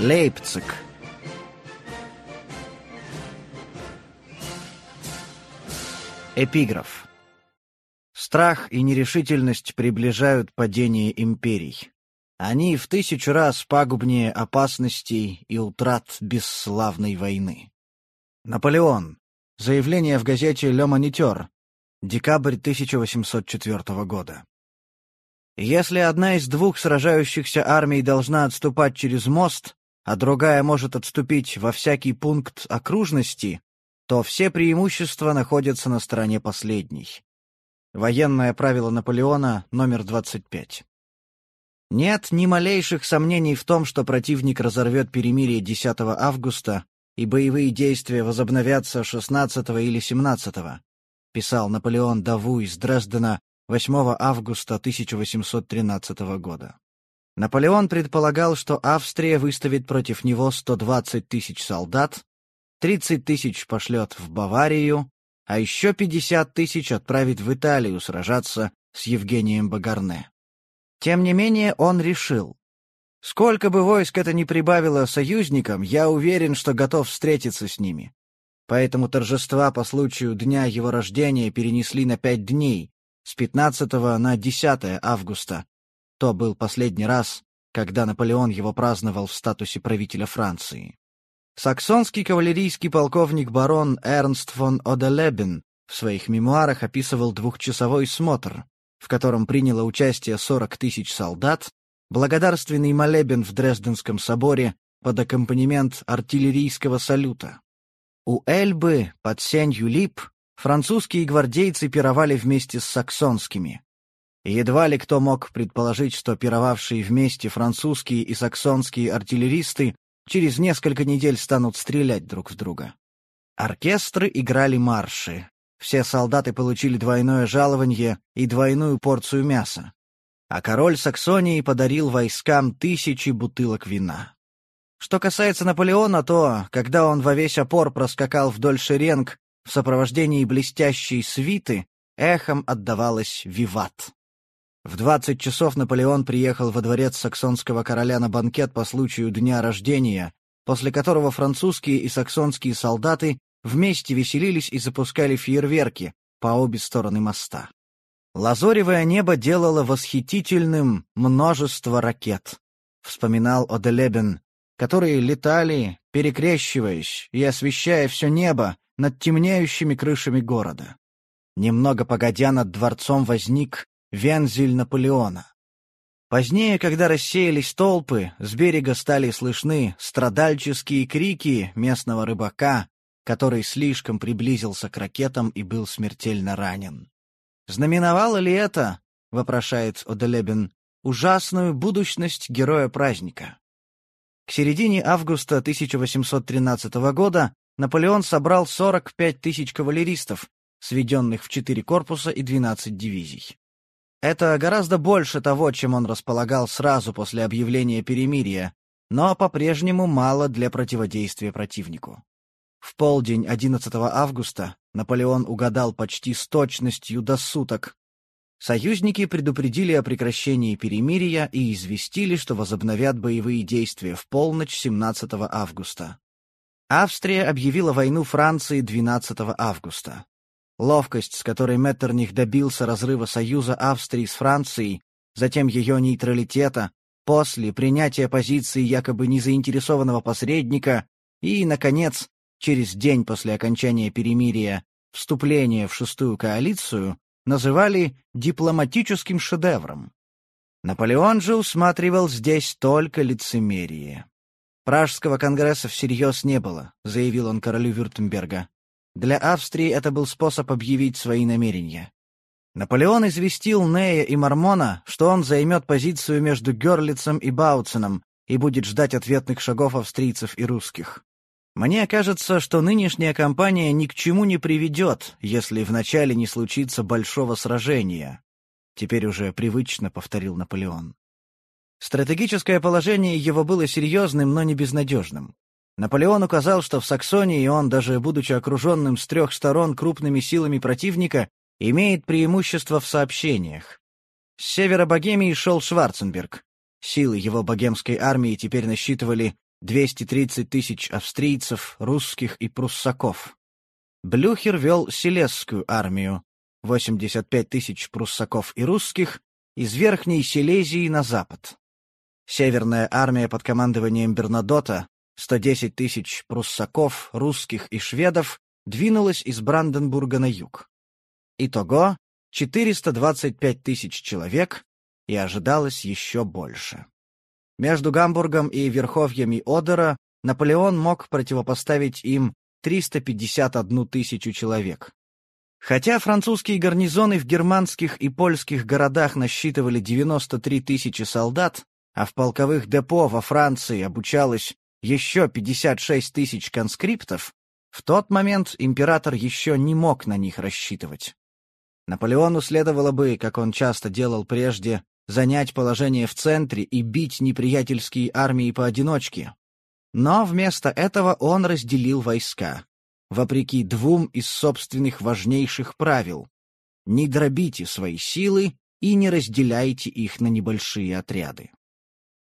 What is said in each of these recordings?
Лейпциг. Эпиграф. Страх и нерешительность приближают падение империй. Они в тысячу раз пагубнее опасностей и утрат бесславной войны. Наполеон. Заявление в газете «Ле Монитер», декабрь 1804 года. Если одна из двух сражающихся армий должна отступать через мост, а другая может отступить во всякий пункт окружности, то все преимущества находятся на стороне последней. Военное правило Наполеона номер 25. Нет ни малейших сомнений в том, что противник разорвет перемирие 10 августа и боевые действия возобновятся 16 или 17 писал Наполеон Даву из Дрездена 8 августа 1813 года. Наполеон предполагал, что Австрия выставит против него 120 тысяч солдат, 30 тысяч пошлет в Баварию, а еще 50 тысяч отправит в Италию сражаться с Евгением Багарне. Тем не менее, он решил. Сколько бы войск это ни прибавило союзникам, я уверен, что готов встретиться с ними. Поэтому торжества по случаю дня его рождения перенесли на пять дней, с 15 на 10 августа. То был последний раз, когда Наполеон его праздновал в статусе правителя Франции. Саксонский кавалерийский полковник барон Эрнст фон Оделебен в своих мемуарах описывал двухчасовой смотр, в котором приняло участие 40 тысяч солдат, благодарственный молебен в Дрезденском соборе под аккомпанемент артиллерийского салюта. У Эльбы под сенью лип французские гвардейцы пировали вместе с саксонскими. Едва ли кто мог предположить, что пировавшие вместе французские и саксонские артиллеристы через несколько недель станут стрелять друг в друга. Оркестры играли марши, все солдаты получили двойное жалование и двойную порцию мяса. А король Саксонии подарил войскам тысячи бутылок вина. Что касается Наполеона, то, когда он во весь опор проскакал вдоль шеренг в сопровождении блестящей свиты, эхом отдавалось «Виват». В двадцать часов Наполеон приехал во дворец саксонского короля на банкет по случаю дня рождения, после которого французские и саксонские солдаты вместе веселились и запускали фейерверки по обе стороны моста. Лазоревое небо делало восхитительным множество ракет, вспоминал Оделебен, которые летали, перекрещиваясь и освещая все небо над темнеющими крышами города. Немного погодя над дворцом возник вензель Наполеона. Позднее, когда рассеялись толпы, с берега стали слышны страдальческие крики местного рыбака, который слишком приблизился к ракетам и был смертельно ранен. «Знаменовало ли это, — вопрошает Оделебен, — ужасную будущность героя праздника?» К середине августа 1813 года Наполеон собрал 45 тысяч кавалеристов, сведенных в четыре корпуса и 12 дивизий. Это гораздо больше того, чем он располагал сразу после объявления перемирия, но по-прежнему мало для противодействия противнику. В полдень 11 августа Наполеон угадал почти с точностью до суток. Союзники предупредили о прекращении перемирия и известили, что возобновят боевые действия в полночь 17 августа. Австрия объявила войну Франции 12 августа. Ловкость, с которой Меттерних добился разрыва союза Австрии с Францией, затем ее нейтралитета, после принятия позиции якобы незаинтересованного посредника и, наконец, через день после окончания перемирия, вступление в шестую коалицию называли дипломатическим шедевром. Наполеон же усматривал здесь только лицемерие. «Пражского конгресса всерьез не было», — заявил он королю Вюртемберга. Для Австрии это был способ объявить свои намерения. Наполеон известил Нея и Мормона, что он займет позицию между Герлицем и Бауценом и будет ждать ответных шагов австрийцев и русских. Мне кажется, что нынешняя кампания ни к чему не приведет, если вначале не случится большого сражения. Теперь уже привычно повторил Наполеон. Стратегическое положение его было серьезным, но не безнадежным. Наполеон указал, что в Саксонии он, даже будучи окруженным с трех сторон крупными силами противника, имеет преимущество в сообщениях. С севера Богемии шел Шварценберг. Силы его богемской армии теперь насчитывали 230 тысяч австрийцев, русских и пруссаков. Блюхер вел Силезскую армию, 85 тысяч пруссаков и русских, из Верхней Силезии на запад. Северная армия под командованием Бернадота, 110 тысяч пруссаков, русских и шведов, двинулась из Бранденбурга на юг. Итого 425 тысяч человек, и ожидалось еще больше. Между Гамбургом и верховьями Одера Наполеон мог противопоставить им 351 тысячу человек. Хотя французские гарнизоны в германских и польских городах насчитывали 93 тысячи солдат, а в полковых депо во Франции обучалось еще 56 тысяч конскриптов, в тот момент император еще не мог на них рассчитывать. Наполеону следовало бы, как он часто делал прежде, занять положение в центре и бить неприятельские армии поодиночке. Но вместо этого он разделил войска, вопреки двум из собственных важнейших правил. Не дробите свои силы и не разделяйте их на небольшие отряды.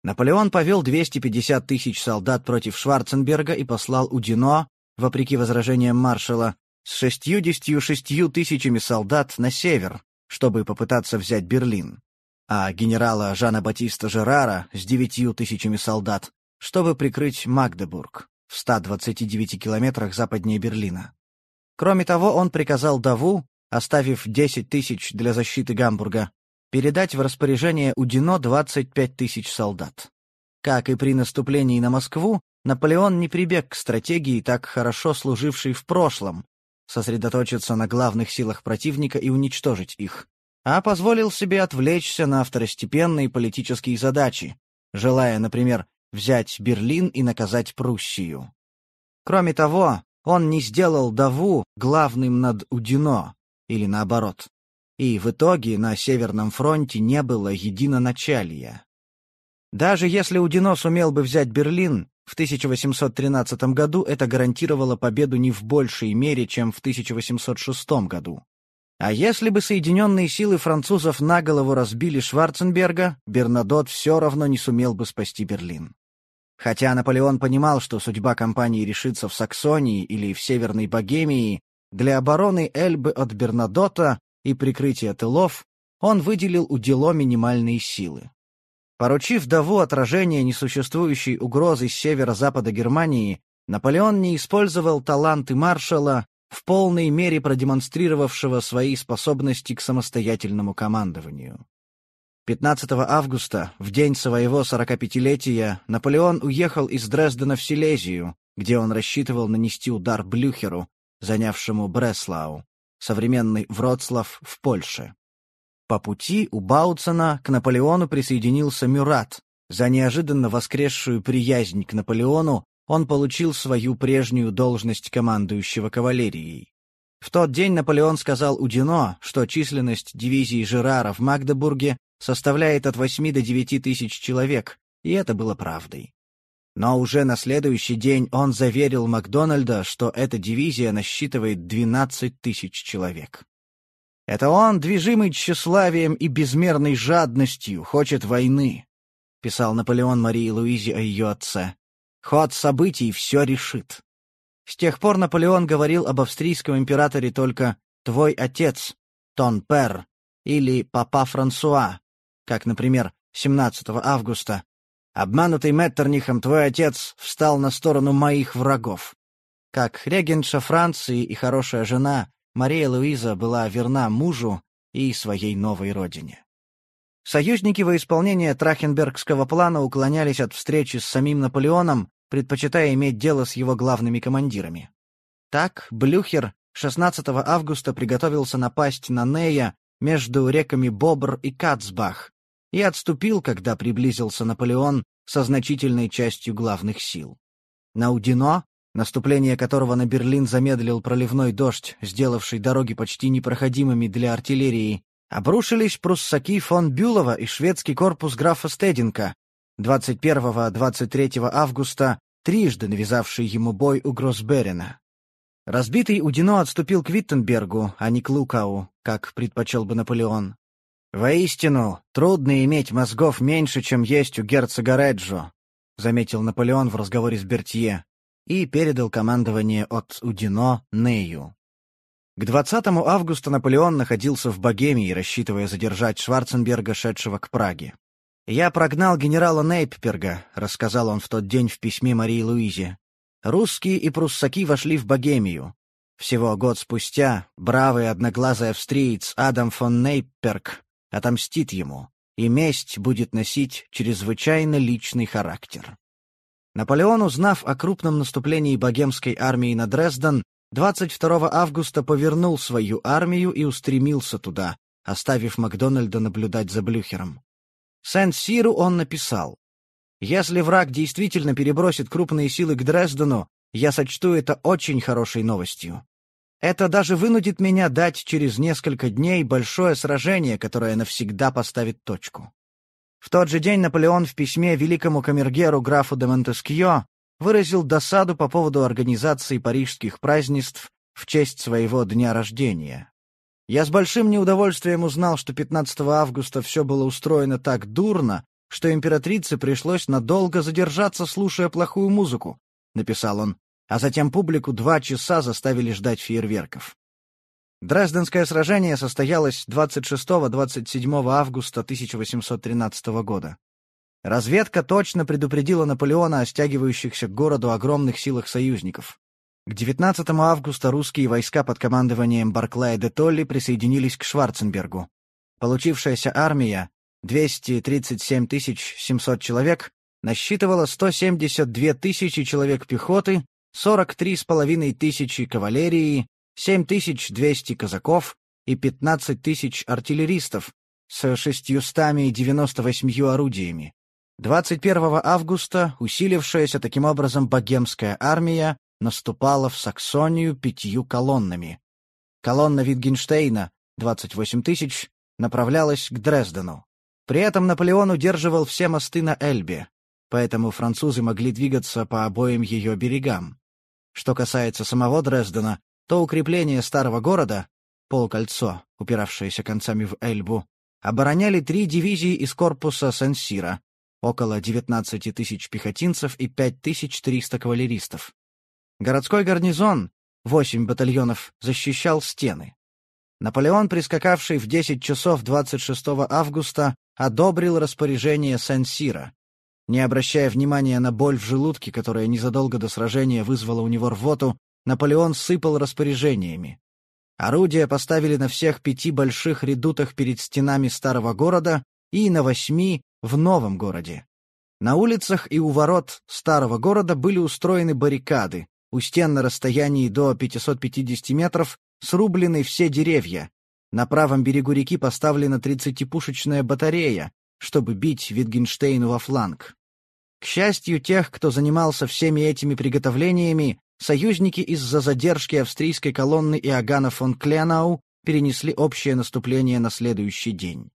Наполеон повел 250 тысяч солдат против Шварценберга и послал Удино, вопреки возражениям маршала, с 66 тысячами солдат на север, чтобы попытаться взять Берлин, а генерала Жана Батиста Жерара с 9 тысячами солдат, чтобы прикрыть Магдебург в 129 километрах западнее Берлина. Кроме того, он приказал Даву, оставив 10 тысяч для защиты Гамбурга, передать в распоряжение Удино 25 тысяч солдат. Как и при наступлении на Москву, Наполеон не прибег к стратегии, так хорошо служившей в прошлом, сосредоточиться на главных силах противника и уничтожить их, а позволил себе отвлечься на второстепенные политические задачи, желая, например, взять Берлин и наказать Пруссию. Кроме того, он не сделал Даву главным над Удино, или наоборот. И в итоге на Северном фронте не было единоначалия. Даже если Удино сумел бы взять Берлин, в 1813 году это гарантировало победу не в большей мере, чем в 1806 году. А если бы соединенные силы французов на голову разбили Шварценберга, Бернадот все равно не сумел бы спасти Берлин. Хотя Наполеон понимал, что судьба кампании решится в Саксонии или в Северной Богемии, для обороны Эльбы от Бернадота и прикрытия тылов он выделил удело минимальные силы. Поручив Даву отражение несуществующей угрозы с северо-запада Германии, Наполеон не использовал таланты маршала, в полной мере продемонстрировавшего свои способности к самостоятельному командованию. 15 августа, в день своего 45-летия, Наполеон уехал из Дрездена в Силезию, где он рассчитывал нанести удар Блюхеру, занявшему Бреслау, современный Вроцлав в Польше. По пути у Бауцена к Наполеону присоединился Мюрат. За неожиданно воскресшую приязнь к Наполеону он получил свою прежнюю должность командующего кавалерией. В тот день Наполеон сказал Удино, что численность дивизии Жерара в Магдебурге составляет от 8 до 9 тысяч человек, и это было правдой. Но уже на следующий день он заверил Макдональда, что эта дивизия насчитывает 12 тысяч человек. Это он, движимый тщеславием и безмерной жадностью, хочет войны, — писал Наполеон Марии Луизе о ее отце. Ход событий все решит. С тех пор Наполеон говорил об австрийском императоре только «твой отец», «тон пер» или «папа Франсуа», как, например, 17 августа. «Обманутый Меттернихом твой отец встал на сторону моих врагов». Как регентша Франции и хорошая жена, Мария Луиза была верна мужу и своей новой родине. Союзники во исполнение Трахенбергского плана уклонялись от встречи с самим Наполеоном, предпочитая иметь дело с его главными командирами. Так Блюхер 16 августа приготовился напасть на Нея между реками Бобр и Кацбах и отступил, когда приблизился Наполеон со значительной частью главных сил. На Удино наступление которого на Берлин замедлил проливной дождь, сделавший дороги почти непроходимыми для артиллерии, обрушились пруссаки фон Бюлова и шведский корпус графа Стединка, 21-23 августа, трижды навязавший ему бой у Гроссберена. Разбитый Удино отступил к Виттенбергу, а не к Лукау, как предпочел бы Наполеон. Воистину, трудно иметь мозгов меньше, чем есть у герцога Реджо, — заметил Наполеон в разговоре с Бертье, и передал командование от Удино Нею. К 20 августа Наполеон находился в Богемии, рассчитывая задержать Шварценберга, шедшего к Праге. «Я прогнал генерала Нейпперга», — рассказал он в тот день в письме Марии Луизе. «Русские и пруссаки вошли в Богемию. Всего год спустя бравый одноглазый австриец Адам фон Нейпперг отомстит ему, и месть будет носить чрезвычайно личный характер». Наполеон, узнав о крупном наступлении богемской армии на Дрезден, 22 августа повернул свою армию и устремился туда, оставив Макдональда наблюдать за Блюхером. Сент-Сиру он написал, «Если враг действительно перебросит крупные силы к Дрездену, я сочту это очень хорошей новостью. Это даже вынудит меня дать через несколько дней большое сражение, которое навсегда поставит точку». В тот же день Наполеон в письме великому камергеру графу де Монтескьё выразил досаду по поводу организации парижских празднеств в честь своего дня рождения. Я с большим неудовольствием узнал, что 15 августа все было устроено так дурно, что императрице пришлось надолго задержаться, слушая плохую музыку, — написал он, а затем публику два часа заставили ждать фейерверков. Дрезденское сражение состоялось 26-27 августа 1813 года. Разведка точно предупредила Наполеона о стягивающихся к городу огромных силах союзников. К 19 августа русские войска под командованием Барклая де Толли присоединились к Шварценбергу. Получившаяся армия, 237 700 человек, насчитывала 172 тысячи человек пехоты, 43,5 тысячи кавалерии, 7200 казаков и 15 тысяч артиллеристов с 698 орудиями. 21 августа усилившаяся таким образом богемская армия наступала в Саксонию пятью колоннами. Колонна Витгенштейна, 28 тысяч, направлялась к Дрездену. При этом Наполеон удерживал все мосты на Эльбе, поэтому французы могли двигаться по обоим ее берегам. Что касается самого Дрездена, то укрепление старого города, полукольцо, упиравшееся концами в Эльбу, обороняли три дивизии из корпуса Сен-Сира, около 19 тысяч пехотинцев и 5300 кавалеристов. Городской гарнизон, 8 батальонов, защищал стены. Наполеон, прискакавший в 10 часов 26 августа, одобрил распоряжение Сен-Сира. Не обращая внимания на боль в желудке, которая незадолго до сражения вызвала у него рвоту, Наполеон сыпал распоряжениями. Орудия поставили на всех пяти больших редутах перед стенами старого города и на восьми в новом городе. На улицах и у ворот старого города были устроены баррикады, у стен на расстоянии до 550 метров срублены все деревья. На правом берегу реки поставлена 30-пушечная батарея, чтобы бить Витгенштейну во фланг. К счастью тех, кто занимался всеми этими приготовлениями, союзники из-за задержки австрийской колонны Иоганна фон Кленау перенесли общее наступление на следующий день.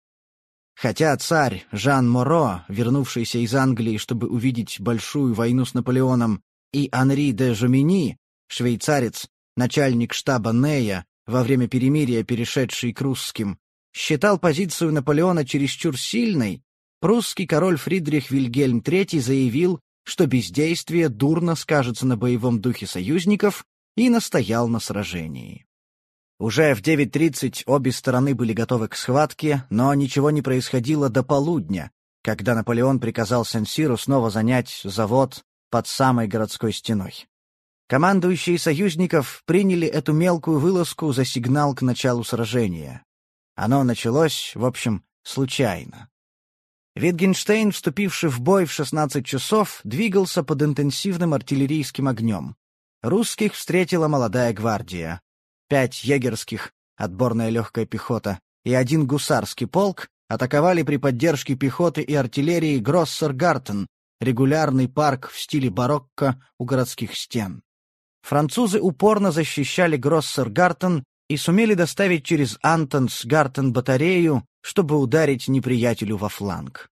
Хотя царь Жан Моро, вернувшийся из Англии, чтобы увидеть большую войну с Наполеоном, и Анри де Жомини, швейцарец, начальник штаба Нея, во время перемирия перешедший к русским, считал позицию Наполеона чересчур сильной, прусский король Фридрих Вильгельм III заявил, что бездействие дурно скажется на боевом духе союзников и настоял на сражении. Уже в 9.30 обе стороны были готовы к схватке, но ничего не происходило до полудня, когда Наполеон приказал Сен-Сиру снова занять завод под самой городской стеной. Командующие союзников приняли эту мелкую вылазку за сигнал к началу сражения. Оно началось, в общем, случайно. Витгенштейн, вступивший в бой в 16 часов, двигался под интенсивным артиллерийским огнем. Русских встретила молодая гвардия пять егерских, отборная легкая пехота, и один гусарский полк атаковали при поддержке пехоты и артиллерии Гроссер-Гартен, регулярный парк в стиле барокко у городских стен. Французы упорно защищали Гроссер-Гартен и сумели доставить через Антонс-Гартен батарею, чтобы ударить неприятелю во фланг.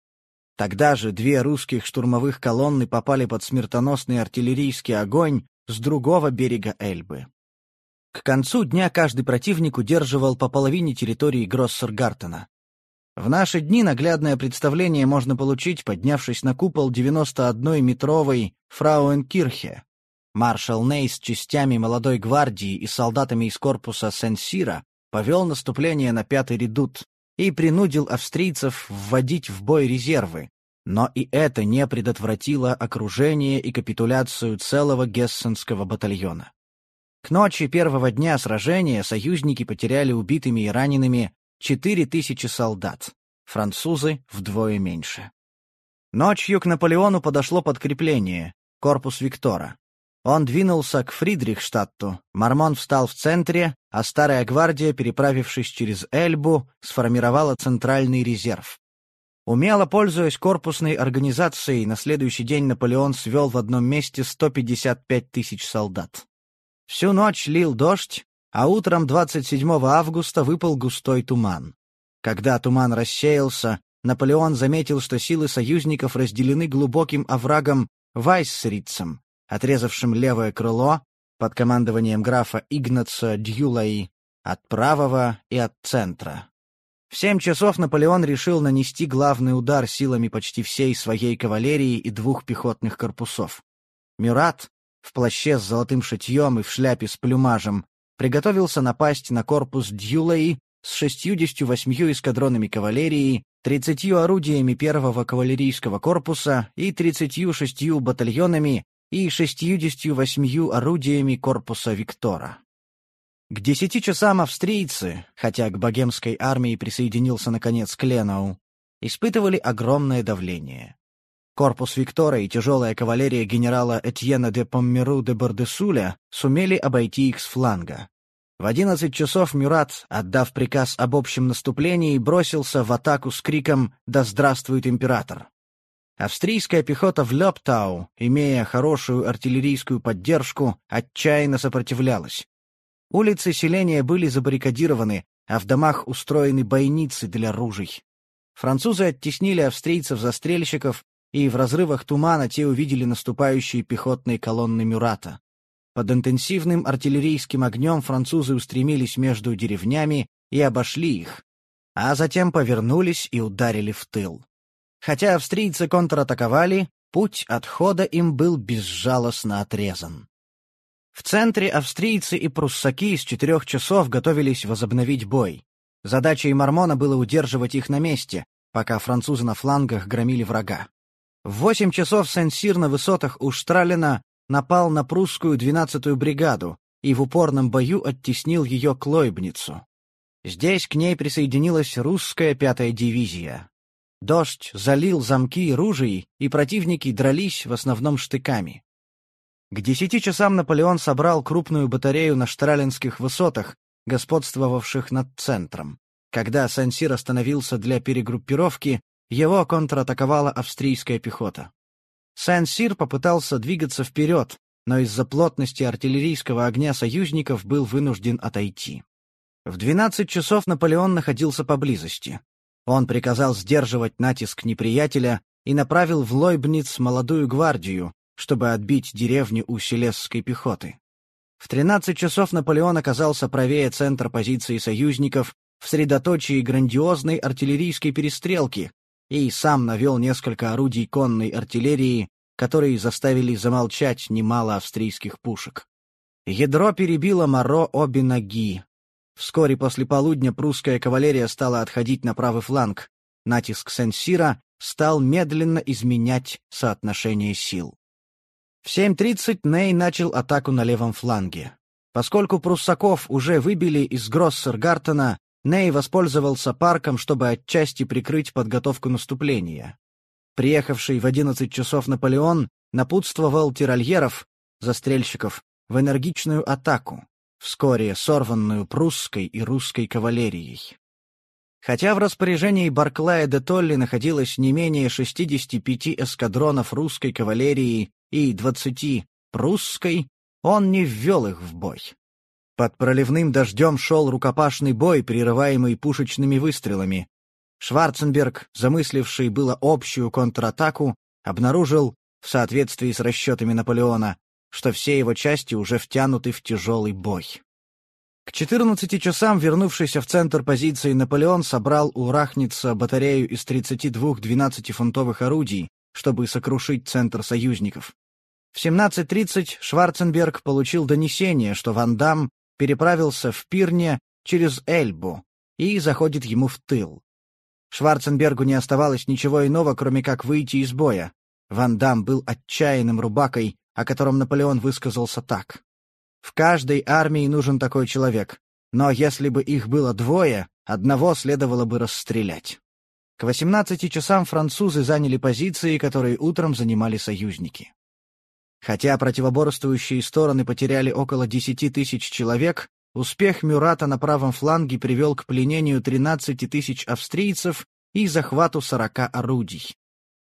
Тогда же две русских штурмовых колонны попали под смертоносный артиллерийский огонь с другого берега Эльбы. К концу дня каждый противник удерживал по половине территории Гроссергартена. В наши дни наглядное представление можно получить, поднявшись на купол 91-метровой Фрауенкирхе. Маршал Ней с частями молодой гвардии и солдатами из корпуса Сен-Сира повел наступление на пятый редут и принудил австрийцев вводить в бой резервы, но и это не предотвратило окружение и капитуляцию целого гессенского батальона. К ночи первого дня сражения союзники потеряли убитыми и ранеными 4000 солдат, французы вдвое меньше. Ночью к Наполеону подошло подкрепление, корпус Виктора. Он двинулся к Фридрихштадту, Мармон встал в центре, а Старая гвардия, переправившись через Эльбу, сформировала центральный резерв. Умело пользуясь корпусной организацией, на следующий день Наполеон свел в одном месте 155 тысяч солдат. Всю ночь лил дождь, а утром 27 августа выпал густой туман. Когда туман рассеялся, Наполеон заметил, что силы союзников разделены глубоким оврагом Вайссрицем, отрезавшим левое крыло под командованием графа Игнаца Дьюлаи от правого и от центра. В семь часов Наполеон решил нанести главный удар силами почти всей своей кавалерии и двух пехотных корпусов. Мюрат, в плаще с золотым шитьем и в шляпе с плюмажем, приготовился напасть на корпус Дьюлей с 68 эскадронами кавалерии, 30 орудиями первого кавалерийского корпуса и 36 батальонами и 68 орудиями корпуса Виктора. К десяти часам австрийцы, хотя к богемской армии присоединился наконец Кленау, испытывали огромное давление. Корпус Виктора и тяжелая кавалерия генерала Этьена де Поммеру де Бардесуля сумели обойти их с фланга. В одиннадцать часов Мюрат, отдав приказ об общем наступлении, бросился в атаку с криком «Да здравствует император!». Австрийская пехота в Лептау, имея хорошую артиллерийскую поддержку, отчаянно сопротивлялась. Улицы селения были забаррикадированы, а в домах устроены бойницы для ружей. Французы оттеснили австрийцев-застрельщиков и в разрывах тумана те увидели наступающие пехотные колонны Мюрата. Под интенсивным артиллерийским огнем французы устремились между деревнями и обошли их, а затем повернулись и ударили в тыл. Хотя австрийцы контратаковали, путь отхода им был безжалостно отрезан. В центре австрийцы и пруссаки с четырех часов готовились возобновить бой. Задачей Мармона было удерживать их на месте, пока французы на флангах громили врага. В восемь часов Сен-Сир на высотах у Штралина напал на прусскую 12-ю бригаду и в упорном бою оттеснил ее к Лойбницу. Здесь к ней присоединилась русская пятая дивизия. Дождь залил замки и ружей, и противники дрались в основном штыками. К десяти часам Наполеон собрал крупную батарею на Штралинских высотах, господствовавших над центром. Когда Сансир остановился для перегруппировки, его контратаковала австрийская пехота. Сен-Сир попытался двигаться вперед, но из-за плотности артиллерийского огня союзников был вынужден отойти. В 12 часов Наполеон находился поблизости. Он приказал сдерживать натиск неприятеля и направил в Лойбниц молодую гвардию, чтобы отбить деревню у селесской пехоты. В 13 часов Наполеон оказался правее центра позиции союзников в средоточии грандиозной артиллерийской перестрелки, и сам навел несколько орудий конной артиллерии, которые заставили замолчать немало австрийских пушек. Ядро перебило Моро обе ноги. Вскоре после полудня прусская кавалерия стала отходить на правый фланг. Натиск Сен-Сира стал медленно изменять соотношение сил. В 7.30 Ней начал атаку на левом фланге. Поскольку пруссаков уже выбили из Гроссергартена, Ней воспользовался парком, чтобы отчасти прикрыть подготовку наступления. Приехавший в 11 часов Наполеон напутствовал тирольеров, застрельщиков, в энергичную атаку, вскоре сорванную прусской и русской кавалерией. Хотя в распоряжении Барклая де Толли находилось не менее 65 эскадронов русской кавалерии и 20 прусской, он не ввел их в бой. Под проливным дождем шел рукопашный бой, прерываемый пушечными выстрелами. Шварценберг, замысливший было общую контратаку, обнаружил, в соответствии с расчетами Наполеона, что все его части уже втянуты в тяжелый бой. К 14 часам вернувшийся в центр позиции Наполеон собрал у Рахница батарею из 32 12-фунтовых орудий, чтобы сокрушить центр союзников. В 17.30 Шварценберг получил донесение, что Ван Дам переправился в Пирне через Эльбу и заходит ему в тыл. Шварценбергу не оставалось ничего иного, кроме как выйти из боя. Ван Дам был отчаянным рубакой, о котором Наполеон высказался так. В каждой армии нужен такой человек, но если бы их было двое, одного следовало бы расстрелять. К 18 часам французы заняли позиции, которые утром занимали союзники. Хотя противоборствующие стороны потеряли около 10 тысяч человек, успех Мюрата на правом фланге привел к пленению 13 тысяч австрийцев и захвату 40 орудий.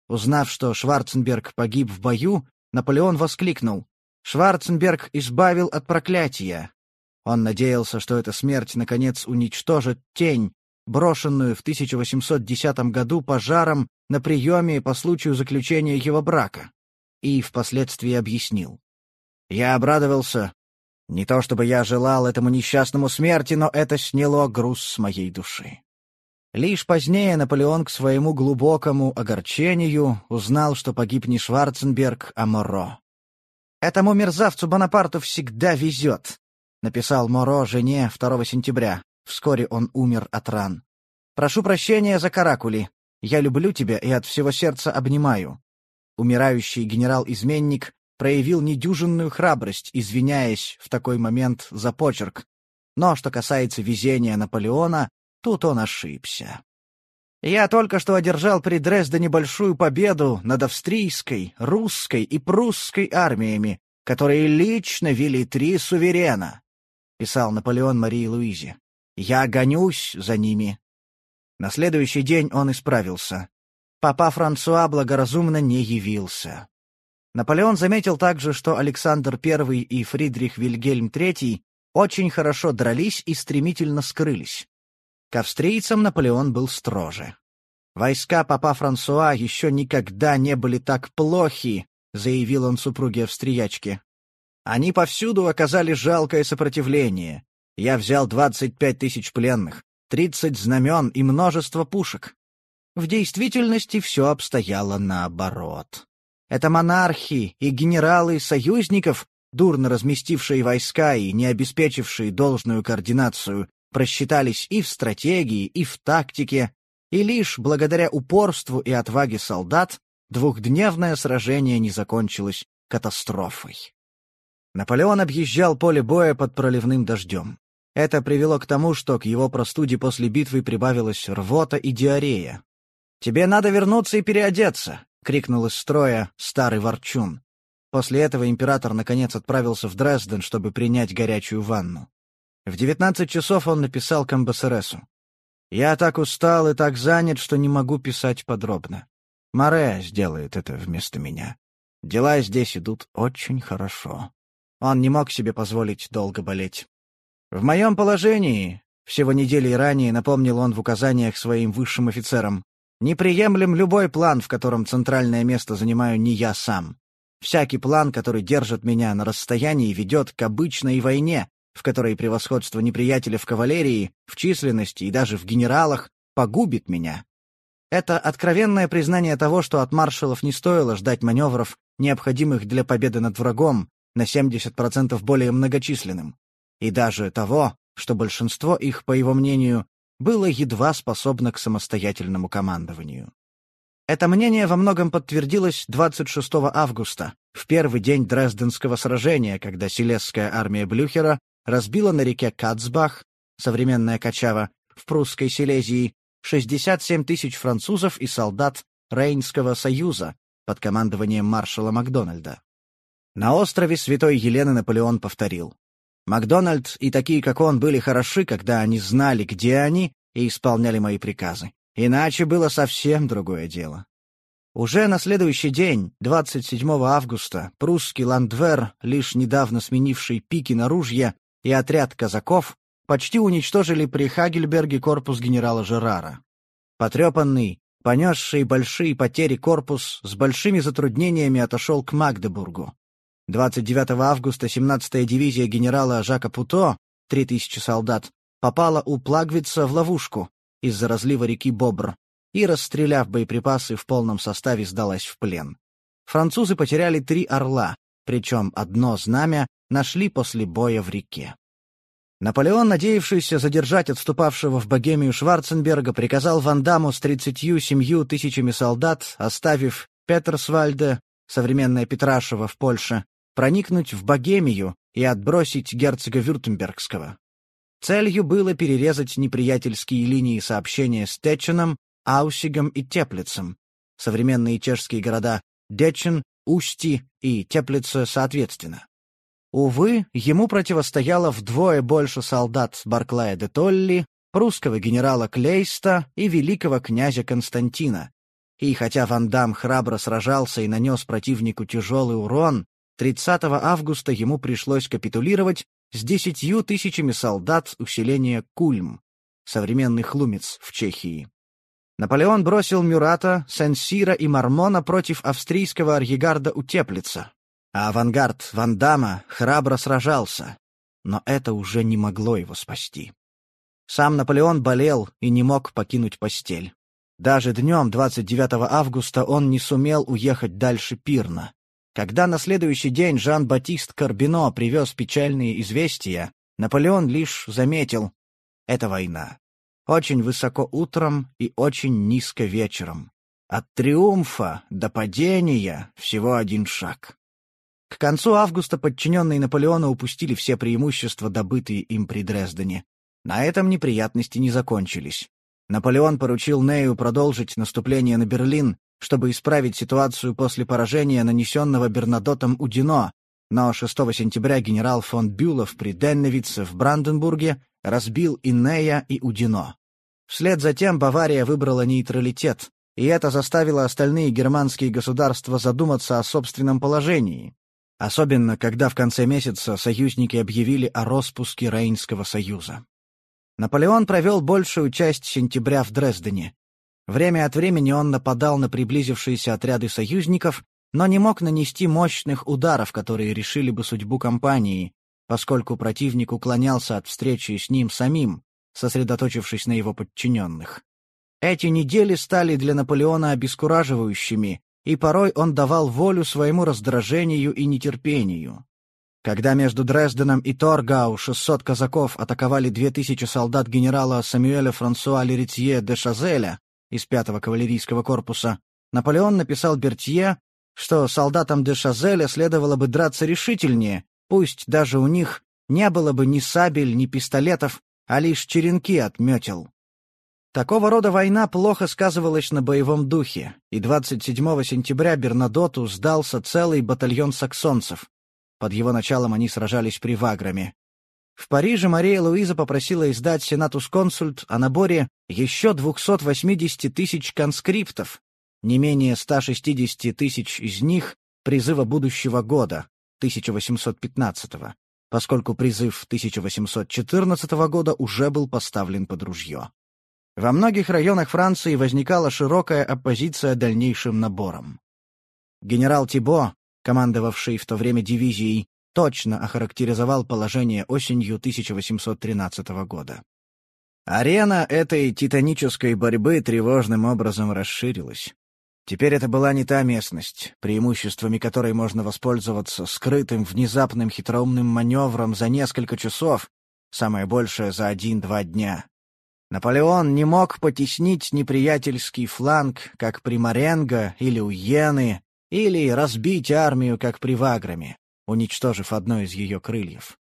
Узнав, что Шварценберг погиб в бою, Наполеон воскликнул Шварценберг избавил от проклятия. Он надеялся, что эта смерть, наконец, уничтожит тень, брошенную в 1810 году пожаром на приеме по случаю заключения его брака, и впоследствии объяснил. «Я обрадовался. Не то чтобы я желал этому несчастному смерти, но это сняло груз с моей души». Лишь позднее Наполеон к своему глубокому огорчению узнал, что погиб не Шварценберг, а Моро. «Этому мерзавцу Бонапарту всегда везет», — написал Моро жене 2 сентября. Вскоре он умер от ран. «Прошу прощения за каракули. Я люблю тебя и от всего сердца обнимаю». Умирающий генерал-изменник проявил недюжинную храбрость, извиняясь в такой момент за почерк. Но что касается везения Наполеона, тут он ошибся. Я только что одержал при Дрездене большую победу над австрийской, русской и прусской армиями, которые лично вели три суверена, — писал Наполеон Марии Луизе. Я гонюсь за ними. На следующий день он исправился. Папа Франсуа благоразумно не явился. Наполеон заметил также, что Александр I и Фридрих Вильгельм III очень хорошо дрались и стремительно скрылись. К австрийцам Наполеон был строже. «Войска папа Франсуа еще никогда не были так плохи», — заявил он супруге австриячки. «Они повсюду оказали жалкое сопротивление. Я взял 25 тысяч пленных, 30 знамен и множество пушек». В действительности все обстояло наоборот. Это монархи и генералы союзников, дурно разместившие войска и не обеспечившие должную координацию, просчитались и в стратегии, и в тактике, и лишь благодаря упорству и отваге солдат двухдневное сражение не закончилось катастрофой. Наполеон объезжал поле боя под проливным дождем. Это привело к тому, что к его простуде после битвы прибавилась рвота и диарея. «Тебе надо вернуться и переодеться!» — крикнул из строя старый ворчун. После этого император наконец отправился в Дрезден, чтобы принять горячую ванну. В девятнадцать часов он написал Камбасересу. «Я так устал и так занят, что не могу писать подробно. Море сделает это вместо меня. Дела здесь идут очень хорошо. Он не мог себе позволить долго болеть. В моем положении, всего недели ранее напомнил он в указаниях своим высшим офицерам, неприемлем любой план, в котором центральное место занимаю не я сам. Всякий план, который держит меня на расстоянии, ведет к обычной войне, в которой превосходство неприятеля в кавалерии, в численности и даже в генералах погубит меня. Это откровенное признание того, что от маршалов не стоило ждать маневров, необходимых для победы над врагом, на 70% более многочисленным, и даже того, что большинство их, по его мнению, было едва способно к самостоятельному командованию. Это мнение во многом подтвердилось 26 августа, в первый день Дрезденского сражения, когда Силесская армия Блюхера разбила на реке Кацбах, современная Качава, в прусской Силезии, 67 тысяч французов и солдат Рейнского союза под командованием маршала Макдональда. На острове Святой Елены Наполеон повторил. Макдональд и такие, как он, были хороши, когда они знали, где они, и исполняли мои приказы. Иначе было совсем другое дело. Уже на следующий день, 27 августа, прусский ландвер, лишь недавно сменивший пики на ружья, и отряд казаков почти уничтожили при Хагельберге корпус генерала Жерара. Потрепанный, понесший большие потери корпус с большими затруднениями отошел к Магдебургу. 29 августа 17-я дивизия генерала Жака Путо 3000 солдат, попала у Плагвица в ловушку из-за разлива реки Бобр и, расстреляв боеприпасы в полном составе, сдалась в плен. Французы потеряли три «Орла», причем одно знамя нашли после боя в реке. Наполеон, надеявшийся задержать отступавшего в Богемию Шварценберга, приказал Вандаму с 37 тысячами солдат, оставив Петерсвальде, современное Петрашево в Польше, проникнуть в Богемию и отбросить герцога Вюртембергского. Целью было перерезать неприятельские линии сообщения с Теченом, Аусигом и Теплицем, современные чешские города Дечен, Усти и Теплица соответственно. Увы, ему противостояло вдвое больше солдат Барклая де Толли, прусского генерала Клейста и великого князя Константина. И хотя Ван Дам храбро сражался и нанес противнику тяжелый урон, 30 августа ему пришлось капитулировать с десятью тысячами солдат усиления Кульм, современный Хлумец в Чехии. Наполеон бросил Мюрата, Сен-Сира и Мармона против австрийского арьегарда у Теплица, а авангард Вандама храбро сражался, но это уже не могло его спасти. Сам Наполеон болел и не мог покинуть постель. Даже днем 29 августа он не сумел уехать дальше Пирна. Когда на следующий день Жан-Батист Карбино привез печальные известия, Наполеон лишь заметил — это война. Очень высоко утром и очень низко вечером. От триумфа до падения всего один шаг. К концу августа подчиненные Наполеона упустили все преимущества, добытые им при Дрездене. На этом неприятности не закончились. Наполеон поручил Нею продолжить наступление на Берлин, чтобы исправить ситуацию после поражения, нанесенного Бернадотом Удино, но 6 сентября генерал фон Бюлов при Денневице в Бранденбурге разбил и Нея, и Удино. Вслед за тем Бавария выбрала нейтралитет, и это заставило остальные германские государства задуматься о собственном положении. Особенно, когда в конце месяца союзники объявили о распуске Рейнского союза. Наполеон провел большую часть сентября в Дрездене. Время от времени он нападал на приблизившиеся отряды союзников, но не мог нанести мощных ударов, которые решили бы судьбу кампании, поскольку противник уклонялся от встречи с ним самим, сосредоточившись на его подчиненных. Эти недели стали для Наполеона обескураживающими, и порой он давал волю своему раздражению и нетерпению. Когда между Дрезденом и Торгау 600 казаков атаковали 2000 солдат генерала Самюэля Франсуа Леритье де Шазеля из 5-го кавалерийского корпуса, Наполеон написал Бертье, что солдатам де Шазеля следовало бы драться решительнее, пусть даже у них не было бы ни сабель, ни пистолетов, а лишь черенки от метел. Такого рода война плохо сказывалась на боевом духе, и 27 сентября Бернадоту сдался целый батальон саксонцев. Под его началом они сражались при Ваграме. В Париже Мария Луиза попросила издать Сенатус Консульт о наборе еще 280 тысяч конскриптов, не менее 160 тысяч из них призыва будущего года, 1815 -го, поскольку призыв 1814 года уже был поставлен под ружье. Во многих районах Франции возникала широкая оппозиция дальнейшим наборам. Генерал Тибо, командовавший в то время дивизией, точно охарактеризовал положение осенью 1813 года. Арена этой титанической борьбы тревожным образом расширилась. Теперь это была не та местность, преимуществами которой можно воспользоваться скрытым внезапным хитроумным маневром за несколько часов, самое большее за один-два дня. Наполеон не мог потеснить неприятельский фланг, как при Маренго или у Йены, или разбить армию, как при Ваграме, уничтожив одно из ее крыльев.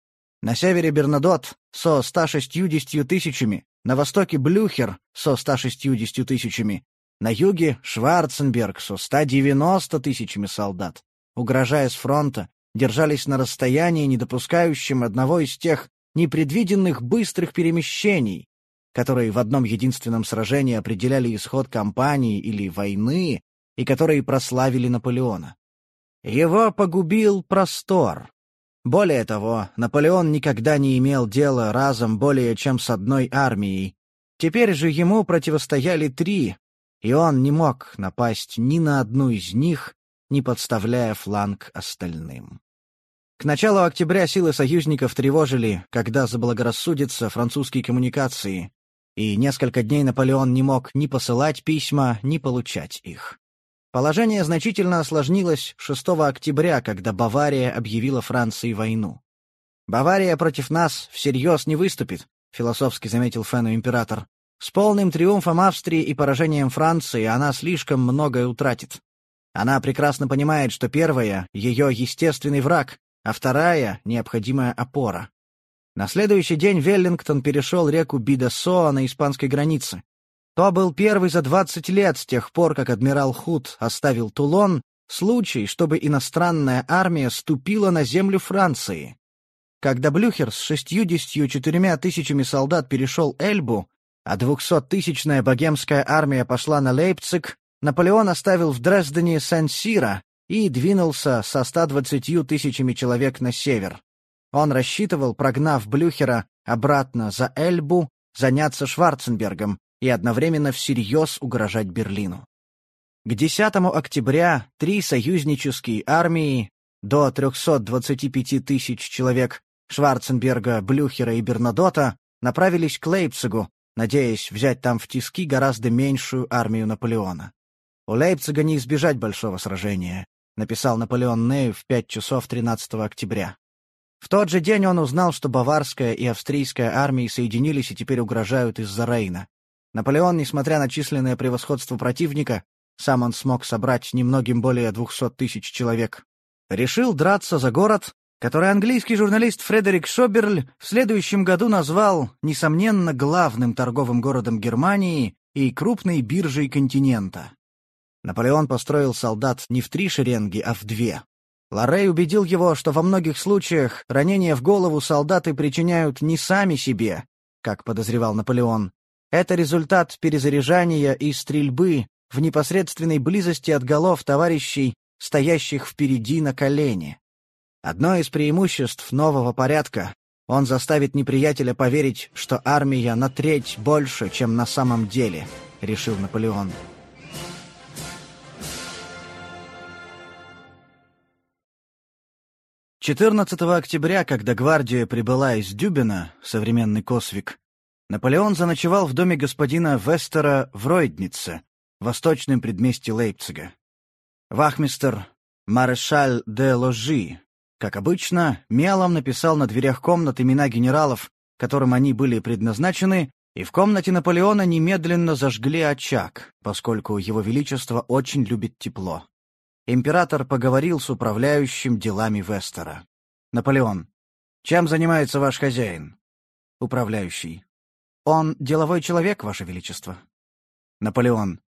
На севере Бернадот со 160 тысячами, на востоке Блюхер со 160 тысячами, на юге Шварценберг со 190 тысячами солдат, угрожая с фронта, держались на расстоянии, не допускающем одного из тех непредвиденных быстрых перемещений, которые в одном единственном сражении определяли исход кампании или войны и которые прославили Наполеона. Его погубил простор. Более того, Наполеон никогда не имел дела разом более чем с одной армией. Теперь же ему противостояли три, и он не мог напасть ни на одну из них, не подставляя фланг остальным. К началу октября силы союзников тревожили, когда заблагорассудятся французские коммуникации, и несколько дней Наполеон не мог ни посылать письма, ни получать их. Положение значительно осложнилось 6 октября, когда Бавария объявила Франции войну. «Бавария против нас всерьез не выступит», — философски заметил Фену император. «С полным триумфом Австрии и поражением Франции она слишком многое утратит. Она прекрасно понимает, что первая — ее естественный враг, а вторая — необходимая опора. На следующий день Веллингтон перешел реку Бидасоа на испанской границе. То был первый за 20 лет с тех пор, как адмирал Худ оставил Тулон, случай, чтобы иностранная армия ступила на землю Франции. Когда Блюхер с 64 тысячами солдат перешел Эльбу, а двухсоттысячная богемская армия пошла на Лейпциг, Наполеон оставил в Дрездене Сан-Сиро и двинулся со 120 тысячами человек на север. Он рассчитывал, прогнав Блюхера обратно за Эльбу, заняться Шварценбергом и одновременно всерьез угрожать Берлину. К 10 октября три союзнические армии до 325 тысяч человек Шварценберга, Блюхера и Бернадота направились к Лейпцигу, надеясь взять там в тиски гораздо меньшую армию Наполеона. «У Лейпцига не избежать большого сражения», — написал Наполеон Нею в 5 часов 13 октября. В тот же день он узнал, что баварская и австрийская армии соединились и теперь угрожают из-за Рейна. Наполеон, несмотря на численное превосходство противника, сам он смог собрать немногим более двухсот тысяч человек, решил драться за город, который английский журналист Фредерик Шоберль в следующем году назвал, несомненно, главным торговым городом Германии и крупной биржей континента. Наполеон построил солдат не в три шеренги, а в две. Лоррей убедил его, что во многих случаях ранения в голову солдаты причиняют не сами себе, как подозревал Наполеон. Это результат перезаряжания и стрельбы в непосредственной близости от голов товарищей, стоящих впереди на колене. Одно из преимуществ нового порядка — он заставит неприятеля поверить, что армия на треть больше, чем на самом деле, — решил Наполеон. 14 октября, когда гвардия прибыла из Дюбина, современный Косвик, Наполеон заночевал в доме господина Вестера в Ройднице, восточном предместье Лейпцига. Вахмистер Марешаль де Ложи, как обычно, мелом написал на дверях комнат имена генералов, которым они были предназначены, и в комнате Наполеона немедленно зажгли очаг, поскольку его величество очень любит тепло император поговорил с управляющим делами Вестера. «Наполеон, чем занимается ваш хозяин?» «Управляющий. Он деловой человек, ваше величество». «Наполеон,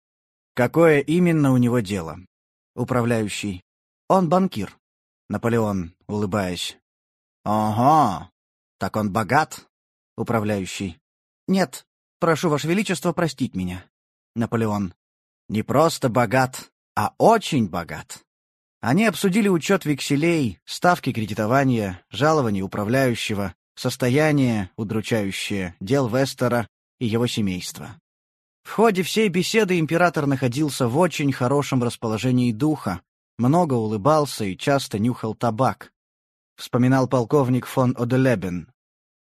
какое именно у него дело?» «Управляющий. Он банкир». Наполеон, улыбаясь. «Ого! Так он богат?» Управляющий. «Нет, прошу, Ваше Величество, простить меня». Наполеон. «Не просто богат, а очень богат. Они обсудили учет векселей, ставки кредитования, жалования управляющего, состояние, удручающее, дел Вестера и его семейства. В ходе всей беседы император находился в очень хорошем расположении духа, много улыбался и часто нюхал табак. Вспоминал полковник фон Оделебен.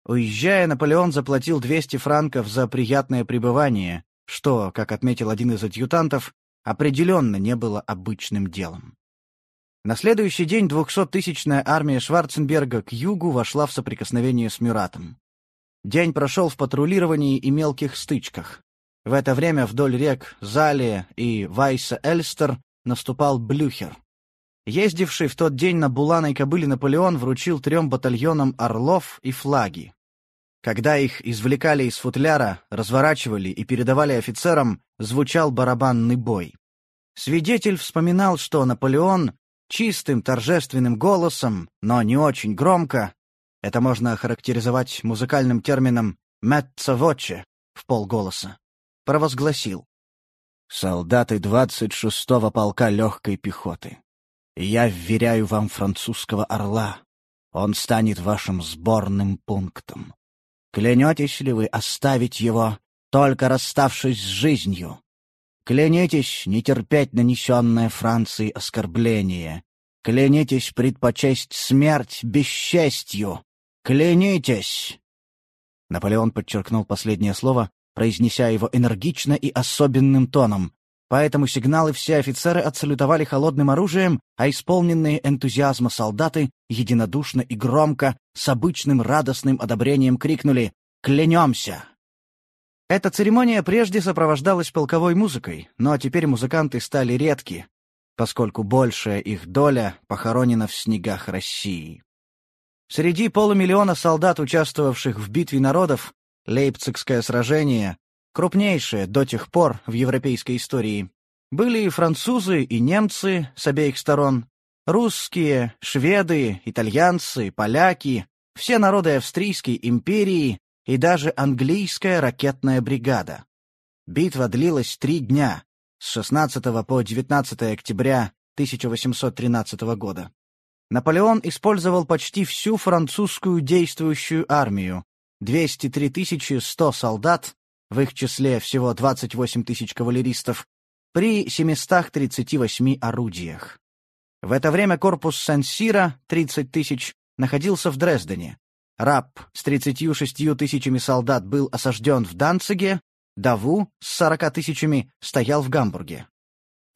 Уезжая, Наполеон заплатил 200 франков за приятное пребывание, что, как отметил один из адъютантов, определенно не было обычным делом. На следующий день двухсоттысячная армия Шварценберга к югу вошла в соприкосновение с Мюратом. День прошел в патрулировании и мелких стычках. В это время вдоль рек Залия и Вайса-Эльстер наступал Блюхер. Ездивший в тот день на буланой кобыле Наполеон вручил трем батальонам орлов и флаги. Когда их извлекали из футляра, разворачивали и передавали офицерам, звучал барабанный бой. Свидетель вспоминал, что Наполеон чистым торжественным голосом, но не очень громко, это можно охарактеризовать музыкальным термином «мэтца вотче» в полголоса, провозгласил. «Солдаты 26-го полка легкой пехоты, я вверяю вам французского орла. Он станет вашим сборным пунктом. Клянетесь ли вы оставить его, только расставшись с жизнью? Клянитесь не терпеть нанесенное Франции оскорбление Клянитесь предпочесть смерть бесчестью! Клянитесь!» Наполеон подчеркнул последнее слово, произнеся его энергично и особенным тоном. Поэтому сигналы все офицеры отсалютовали холодным оружием, а исполненные энтузиазма солдаты единодушно и громко, с обычным радостным одобрением крикнули «Клянемся!». Эта церемония прежде сопровождалась полковой музыкой, но теперь музыканты стали редки, поскольку большая их доля похоронена в снегах России. Среди полумиллиона солдат, участвовавших в битве народов, Лейпцигское сражение, крупнейшее до тех пор в европейской истории, были и французы, и немцы с обеих сторон, русские, шведы, итальянцы, поляки, все народы Австрийской империи и даже английская ракетная бригада. Битва длилась три дня, с 16 по 19 октября 1813 года. Наполеон использовал почти всю французскую действующую армию, 203 100 солдат, в их числе всего 28 тысяч кавалеристов, при 738 орудиях. В это время корпус Сан-Сира, 30 тысяч, находился в Дрездене. Раб с 36 тысячами солдат был осажден в Данциге, Даву с 40 тысячами стоял в Гамбурге.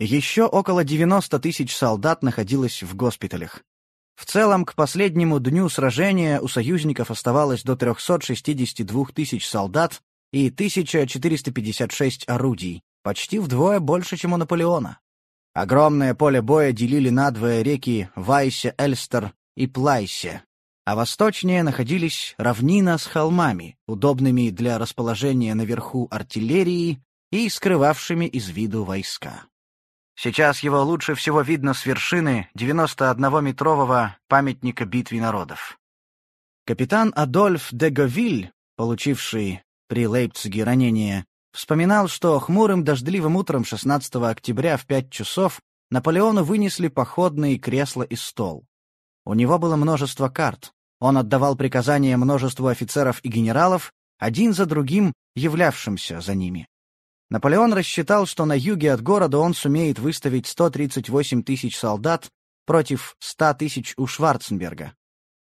Еще около 90 тысяч солдат находилось в госпиталях. В целом, к последнему дню сражения у союзников оставалось до 362 тысяч солдат и 1456 орудий, почти вдвое больше, чем у Наполеона. Огромное поле боя делили надвое реки Вайсе, Эльстер и Плайсе, а восточнее находились равнина с холмами, удобными для расположения наверху артиллерии и скрывавшими из виду войска. Сейчас его лучше всего видно с вершины 91-метрового памятника битве народов. Капитан Адольф де Говиль, получивший при Лейпциге ранение, вспоминал, что хмурым дождливым утром 16 октября в 5 часов Наполеону вынесли походные кресла и стол. У него было множество карт. Он отдавал приказания множеству офицеров и генералов, один за другим являвшимся за ними. Наполеон рассчитал, что на юге от города он сумеет выставить 138 тысяч солдат против 100 тысяч у Шварценберга.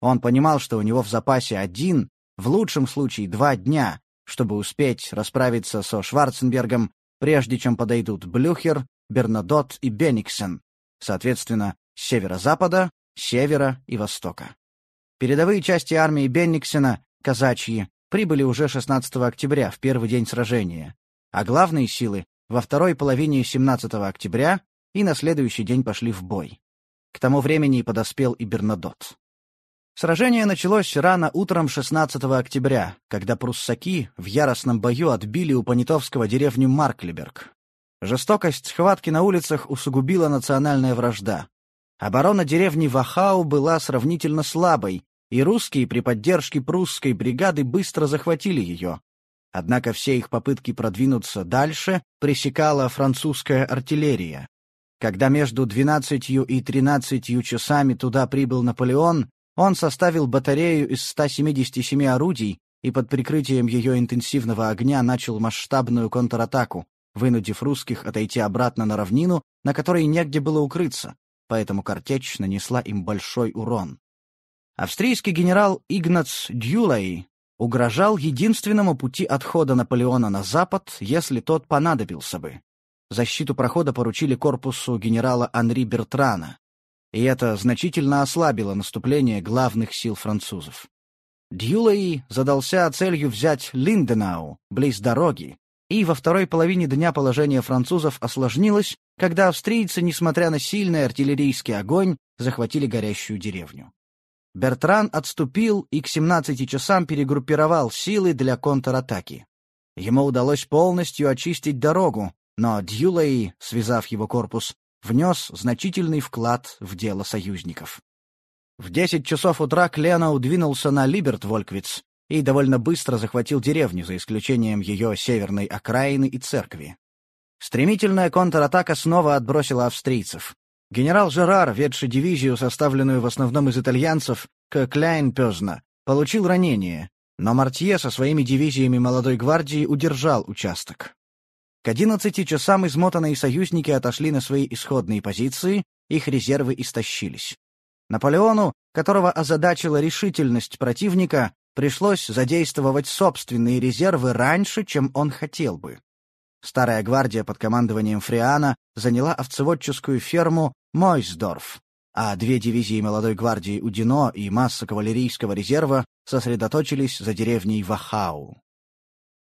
Он понимал, что у него в запасе один, в лучшем случае два дня, чтобы успеть расправиться со Шварценбергом, прежде чем подойдут Блюхер, Бернадот и Бениксен, соответственно, с северо-запада, севера и востока. Передовые части армии Бенниксена, казачьи, прибыли уже 16 октября, в первый день сражения, а главные силы — во второй половине 17 октября и на следующий день пошли в бой. К тому времени подоспел и Бернадот. Сражение началось рано утром 16 октября, когда пруссаки в яростном бою отбили у Понятовского деревню Марклиберг. Жестокость схватки на улицах усугубила национальная вражда. Оборона деревни Вахау была сравнительно слабой, и русские при поддержке прусской бригады быстро захватили ее. Однако все их попытки продвинуться дальше пресекала французская артиллерия. Когда между 12 и 13 часами туда прибыл Наполеон, он составил батарею из 177 орудий и под прикрытием ее интенсивного огня начал масштабную контратаку, вынудив русских отойти обратно на равнину, на которой негде было укрыться, поэтому картечь нанесла им большой урон. Австрийский генерал Игнац Дюлай угрожал единственному пути отхода Наполеона на запад, если тот понадобился бы. Защиту прохода поручили корпусу генерала Анри Бертрана и это значительно ослабило наступление главных сил французов. Дьюлей задался целью взять Линденау, близ дороги, и во второй половине дня положение французов осложнилось, когда австрийцы, несмотря на сильный артиллерийский огонь, захватили горящую деревню. Бертран отступил и к 17 часам перегруппировал силы для контратаки. Ему удалось полностью очистить дорогу, но Дьюлей, связав его корпус, внес значительный вклад в дело союзников. В десять часов утра Кленау двинулся на Либерт-Вольквиц и довольно быстро захватил деревню, за исключением ее северной окраины и церкви. Стремительная контратака снова отбросила австрийцев. Генерал Жерар, ведший дивизию, составленную в основном из итальянцев, к Кляйнпёзна, получил ранение, но Мартье со своими дивизиями молодой гвардии удержал участок. К одиннадцати часам измотанные союзники отошли на свои исходные позиции, их резервы истощились. Наполеону, которого озадачила решительность противника, пришлось задействовать собственные резервы раньше, чем он хотел бы. Старая гвардия под командованием Фриана заняла овцеводческую ферму Мойсдорф, а две дивизии молодой гвардии Удино и масса кавалерийского резерва сосредоточились за деревней Вахау.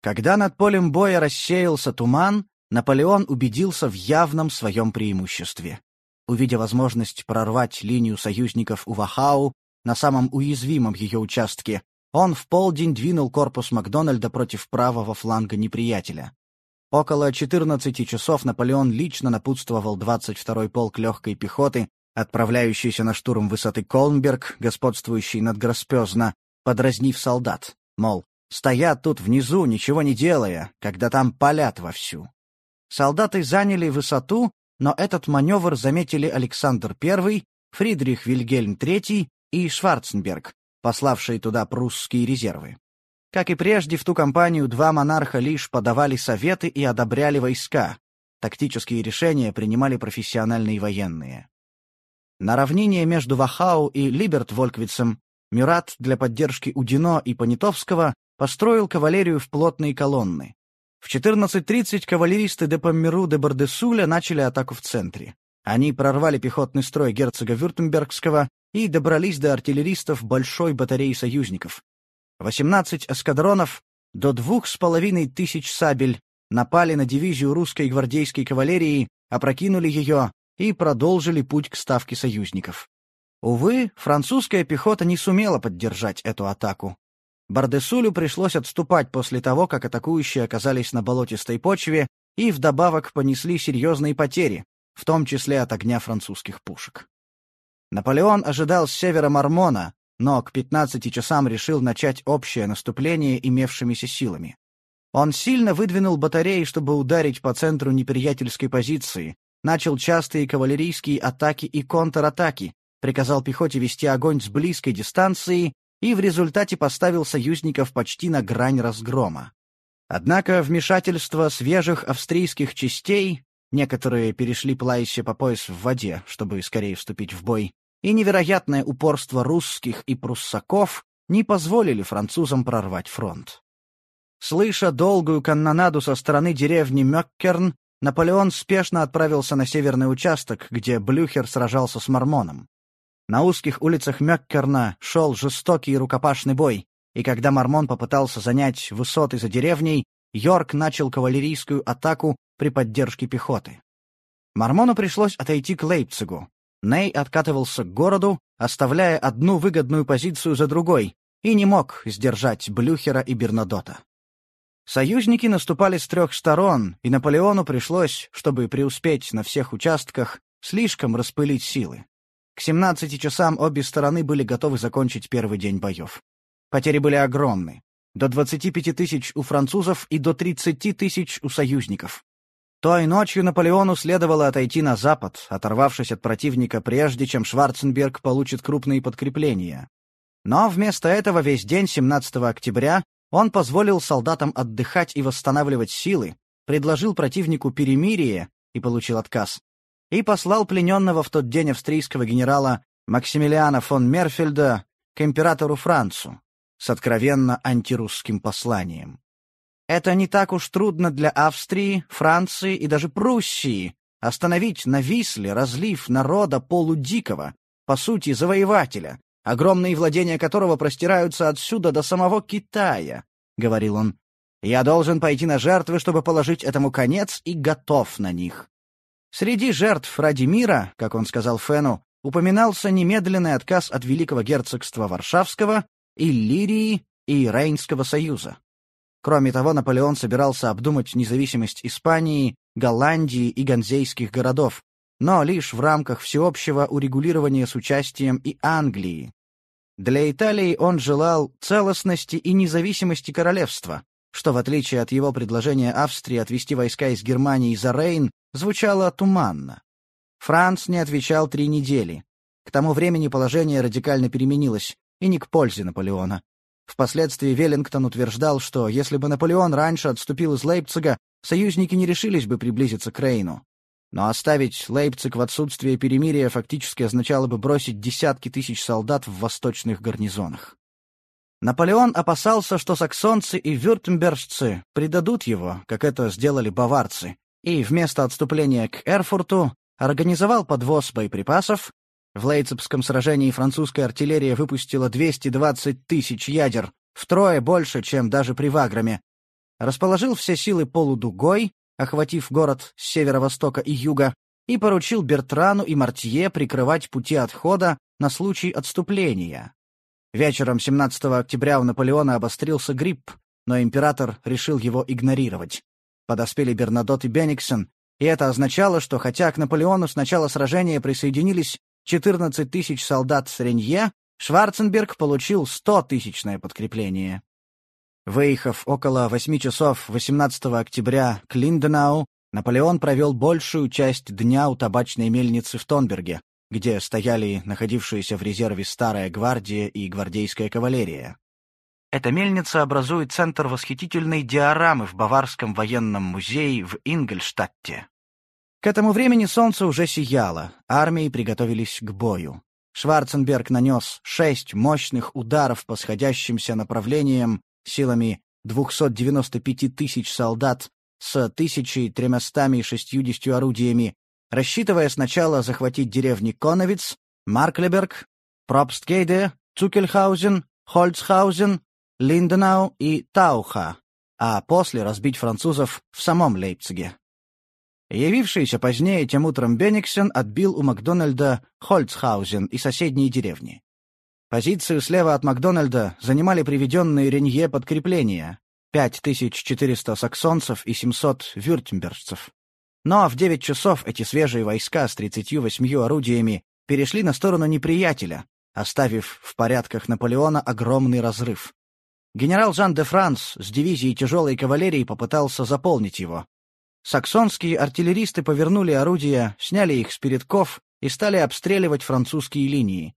Когда над полем боя рассеялся туман, Наполеон убедился в явном своем преимуществе. Увидя возможность прорвать линию союзников у Вахау на самом уязвимом ее участке, он в полдень двинул корпус Макдональда против правого фланга неприятеля. Около 14 часов Наполеон лично напутствовал 22-й полк легкой пехоты, отправляющийся на штурм высоты Колмберг, господствующий над Гроспезно, подразнив солдат, мол, стоят тут внизу, ничего не делая, когда там палят вовсю. Солдаты заняли высоту, но этот маневр заметили Александр I, Фридрих Вильгельм III и Шварценберг, пославшие туда прусские резервы. Как и прежде, в ту кампанию два монарха лишь подавали советы и одобряли войска. Тактические решения принимали профессиональные военные. На равнине между Вахау и Либерт-Вольквицем Мюрат для поддержки Удино и Понятовского построил кавалерию в плотные колонны. В 14.30 кавалеристы де Поммеру де Бардесуля начали атаку в центре. Они прорвали пехотный строй герцога Вюртембергского и добрались до артиллеристов большой батареи союзников. 18 эскадронов до двух с половиной тысяч сабель напали на дивизию русской гвардейской кавалерии, опрокинули ее и продолжили путь к ставке союзников. Увы, французская пехота не сумела поддержать эту атаку. Бардесулю пришлось отступать после того, как атакующие оказались на болотистой почве и вдобавок понесли серьезные потери, в том числе от огня французских пушек. Наполеон ожидал с севера Мармона, но к 15 часам решил начать общее наступление имевшимися силами. Он сильно выдвинул батареи, чтобы ударить по центру неприятельской позиции, начал частые кавалерийские атаки и контратаки, приказал пехоте вести огонь с близкой дистанции и в результате поставил союзников почти на грань разгрома. Однако вмешательство свежих австрийских частей, некоторые перешли Плайсе по пояс в воде, чтобы скорее вступить в бой, и невероятное упорство русских и пруссаков не позволили французам прорвать фронт. Слыша долгую канонаду со стороны деревни Мёккерн, Наполеон спешно отправился на северный участок, где Блюхер сражался с Мормоном. На узких улицах Мёккерна шел жестокий рукопашный бой, и когда Мормон попытался занять высоты за деревней, Йорк начал кавалерийскую атаку при поддержке пехоты. Мормону пришлось отойти к Лейпцигу, Ней откатывался к городу, оставляя одну выгодную позицию за другой, и не мог сдержать Блюхера и Бернадота. Союзники наступали с трех сторон, и Наполеону пришлось, чтобы преуспеть на всех участках, слишком распылить силы. К 17 часам обе стороны были готовы закончить первый день боев. Потери были огромны. До 25 тысяч у французов и до 30 тысяч у союзников. Той ночью Наполеону следовало отойти на запад, оторвавшись от противника, прежде чем Шварценберг получит крупные подкрепления. Но вместо этого весь день 17 октября он позволил солдатам отдыхать и восстанавливать силы, предложил противнику перемирие и получил отказ, и послал плененного в тот день австрийского генерала Максимилиана фон Мерфельда к императору Францу с откровенно антирусским посланием. Это не так уж трудно для Австрии, Франции и даже Пруссии остановить на Висле разлив народа полудикого, по сути, завоевателя, огромные владения которого простираются отсюда до самого Китая, — говорил он. Я должен пойти на жертвы, чтобы положить этому конец, и готов на них. Среди жертв ради мира, как он сказал Фену, упоминался немедленный отказ от Великого герцогства Варшавского, Иллирии и Рейнского союза. Кроме того, Наполеон собирался обдумать независимость Испании, Голландии и ганзейских городов, но лишь в рамках всеобщего урегулирования с участием и Англии. Для Италии он желал целостности и независимости королевства, что, в отличие от его предложения Австрии отвести войска из Германии за Рейн, звучало туманно. Франц не отвечал три недели. К тому времени положение радикально переменилось, и не к пользе Наполеона. Впоследствии Веллингтон утверждал, что если бы Наполеон раньше отступил из Лейпцига, союзники не решились бы приблизиться к Рейну. Но оставить Лейпциг в отсутствие перемирия фактически означало бы бросить десятки тысяч солдат в восточных гарнизонах. Наполеон опасался, что саксонцы и вюртембержцы предадут его, как это сделали баварцы, и вместо отступления к Эрфурту организовал подвоз боеприпасов. В Лейцепском сражении французская артиллерия выпустила 220 тысяч ядер, втрое больше, чем даже при Ваграме. Расположил все силы полудугой, охватив город с северо-востока и юга, и поручил Бертрану и Мартье прикрывать пути отхода на случай отступления. Вечером 17 октября у Наполеона обострился грипп, но император решил его игнорировать. Подоспели Бернадот и Бениксон, и это означало, что хотя к Наполеону с начала сражения присоединились 14 тысяч солдат с Ренье, Шварценберг получил 100-тысячное подкрепление. Выехав около 8 часов 18 октября к Линденау, Наполеон провел большую часть дня у табачной мельницы в Тонберге, где стояли находившиеся в резерве Старая гвардия и гвардейская кавалерия. Эта мельница образует центр восхитительной диорамы в Баварском военном музее в Ингольштадте. К этому времени солнце уже сияло, армии приготовились к бою. Шварценберг нанес шесть мощных ударов по сходящимся направлениям силами 295 тысяч солдат с 1360 орудиями, рассчитывая сначала захватить деревни Коновиц, Марклеберг, Пробстгейде, Цукельхаузен, Хольцхаузен, Линденау и Тауха, а после разбить французов в самом Лейпциге. Явившийся позднее тем утром Бениксен отбил у Макдональда Хольцхаузен и соседние деревни. Позицию слева от Макдональда занимали приведенные Ренье подкрепления — 5400 саксонцев и 700 вюртембержцев. Но в 9 часов эти свежие войска с 38 орудиями перешли на сторону неприятеля, оставив в порядках Наполеона огромный разрыв. Генерал Жан де Франс с дивизией тяжелой кавалерии попытался заполнить его. Саксонские артиллеристы повернули орудия, сняли их с передков и стали обстреливать французские линии.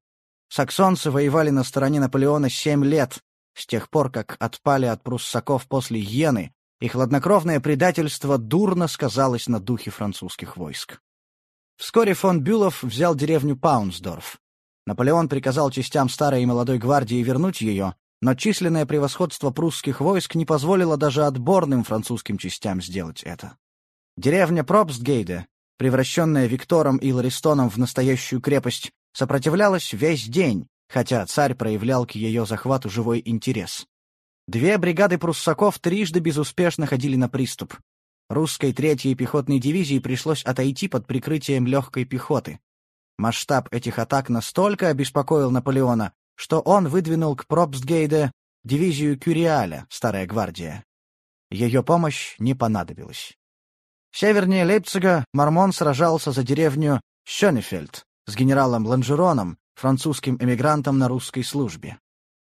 Саксонцы воевали на стороне Наполеона семь лет, с тех пор, как отпали от пруссаков после Йены, и хладнокровное предательство дурно сказалось на духе французских войск. Вскоре фон Бюлов взял деревню Паунсдорф. Наполеон приказал частям старой и молодой гвардии вернуть ее, но численное превосходство прусских войск не позволило даже отборным французским частям сделать это. Деревня Пробстгейде, превращенная Виктором и Ларистоном в настоящую крепость, сопротивлялась весь день, хотя царь проявлял к ее захвату живой интерес. Две бригады пруссаков трижды безуспешно ходили на приступ. Русской третьей пехотной дивизии пришлось отойти под прикрытием легкой пехоты. Масштаб этих атак настолько обеспокоил Наполеона, что он выдвинул к Пробстгейде дивизию Кюриаля, Старая гвардия. Ее помощь не понадобилась. Севернее Лейпцига Мормон сражался за деревню Шönефельд с генералом Ланжероном, французским эмигрантом на русской службе.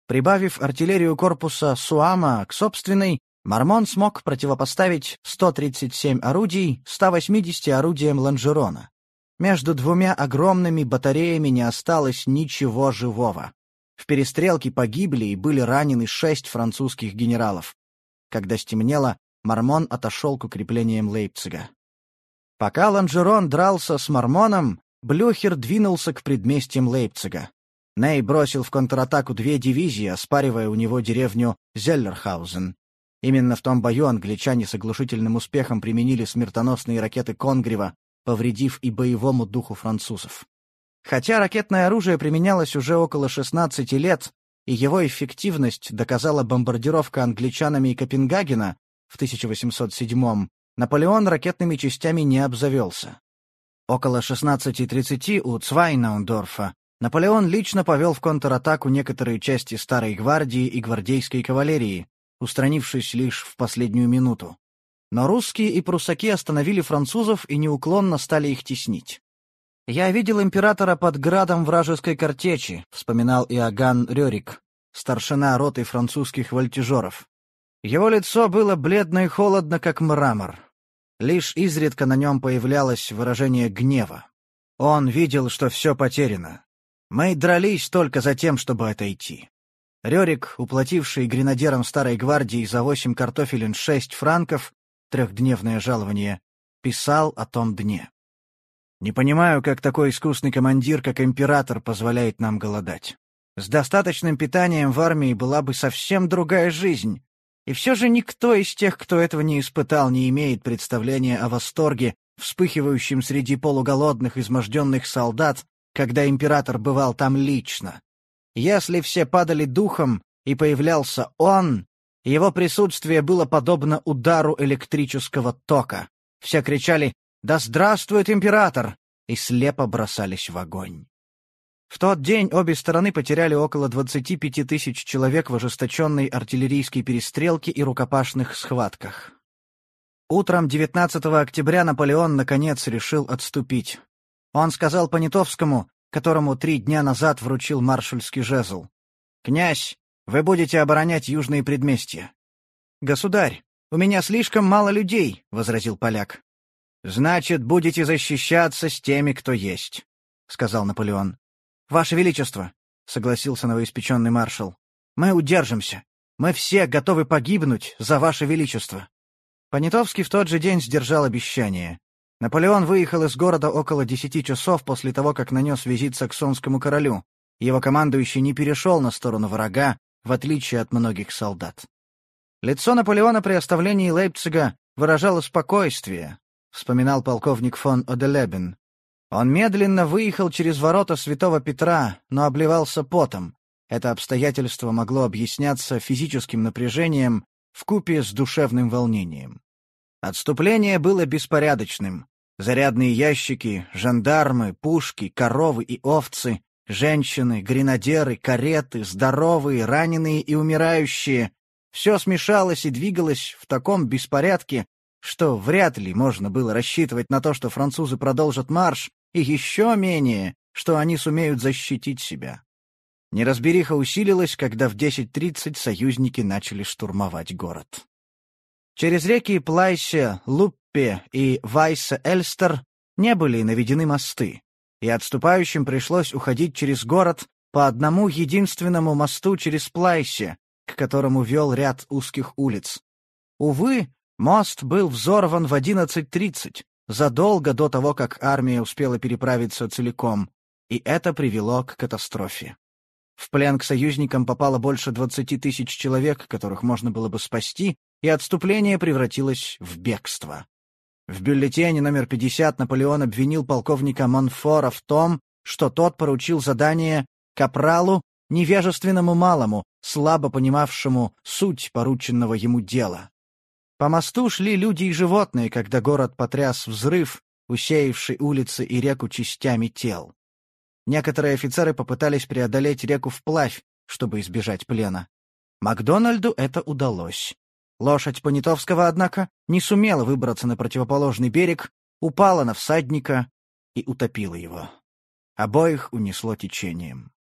Прибавив артиллерию корпуса Суама к собственной, Мармон смог противопоставить 137 орудий 180 орудиям Ланжерона. Между двумя огромными батареями не осталось ничего живого. В перестрелке погибли и были ранены шесть французских генералов. Когда стемнело, Мармон отошел к укреплениям Лейпцига. Пока Ланжерон дрался с Мармоном, Блюхер двинулся к предместьям Лейпцига. Ней бросил в контратаку две дивизии, оспаривая у него деревню Зеллерхаузен. Именно в том бою англичане с оглушительным успехом применили смертоносные ракеты Конгрева, повредив и боевому духу французов. Хотя ракетное оружие применялось уже около 16 лет, и его эффективность доказала бомбардировка англичанами Копенгагена в 1807 Наполеон ракетными частями не обзавелся. Около 16.30 у Цвайнаундорфа Наполеон лично повел в контратаку некоторые части Старой гвардии и гвардейской кавалерии, устранившись лишь в последнюю минуту. Но русские и прусаки остановили французов и неуклонно стали их теснить. «Я видел императора под градом вражеской картечи», — вспоминал Иоганн Рерик, старшина роты французских вольтежеров. Его лицо было бледно и холодно, как мрамор. Лишь изредка на нем появлялось выражение гнева. Он видел, что все потеряно, мы дрались только за тем, чтобы отойти. Рерик, уплативший гренадерам Старой гвардии за восемь картофелин шесть франков, трехдневное жалование, писал о том дне. Не понимаю, как такой искусный командир, как император, позволяет нам голодать. С достаточным питанием в армии была бы совсем другая жизнь. И все же никто из тех, кто этого не испытал, не имеет представления о восторге, вспыхивающем среди полуголодных, изможденных солдат, когда император бывал там лично. Если все падали духом, и появлялся он, его присутствие было подобно удару электрического тока. Все кричали «Да здравствует император!» и слепо бросались в огонь. В тот день обе стороны потеряли около 25 тысяч человек в ожесточенной артиллерийской перестрелке и рукопашных схватках. Утром 19 октября Наполеон наконец решил отступить. Он сказал Понятовскому, которому три дня назад вручил маршальский жезл. «Князь, вы будете оборонять южные предместья». «Государь, у меня слишком мало людей», — возразил поляк. «Значит, будете защищаться с теми, кто есть», — сказал Наполеон. «Ваше Величество», — согласился новоиспеченный маршал, — «мы удержимся. Мы все готовы погибнуть за Ваше Величество». Понятовский в тот же день сдержал обещание. Наполеон выехал из города около десяти часов после того, как нанес визит саксонскому королю. Его командующий не перешел на сторону врага, в отличие от многих солдат. Лицо Наполеона при оставлении Лейпцига выражало спокойствие, вспоминал полковник фон Оделебен. Он медленно выехал через ворота Святого Петра, но обливался потом. Это обстоятельство могло объясняться физическим напряжением в купе с душевным волнением. Отступление было беспорядочным. Зарядные ящики, жандармы, пушки, коровы и овцы, женщины, гренадеры, кареты, здоровые, раненые и умирающие — все смешалось и двигалось в таком беспорядке, что вряд ли можно было рассчитывать на то, что французы продолжат марш, и еще менее, что они сумеют защитить себя. Неразбериха усилилась, когда в 10.30 союзники начали штурмовать город. Через реки Плайсе, Луппе и Вайсе-Эльстер не были наведены мосты, и отступающим пришлось уходить через город по одному единственному мосту через Плайсе, к которому вел ряд узких улиц. Увы, мост был взорван в 11.30, задолго до того, как армия успела переправиться целиком, и это привело к катастрофе. В плен к союзникам попало больше 20 тысяч человек, которых можно было бы спасти, и отступление превратилось в бегство. В бюллетене номер 50 Наполеон обвинил полковника Монфора в том, что тот поручил задание капралу, невежественному малому, слабо понимавшему суть порученного ему дела. По мосту шли люди и животные, когда город потряс взрыв, усеявший улицы и реку частями тел. Некоторые офицеры попытались преодолеть реку вплавь, чтобы избежать плена. Макдональду это удалось. Лошадь Понятовского, однако, не сумела выбраться на противоположный берег, упала на всадника и утопила его. Обоих унесло течением.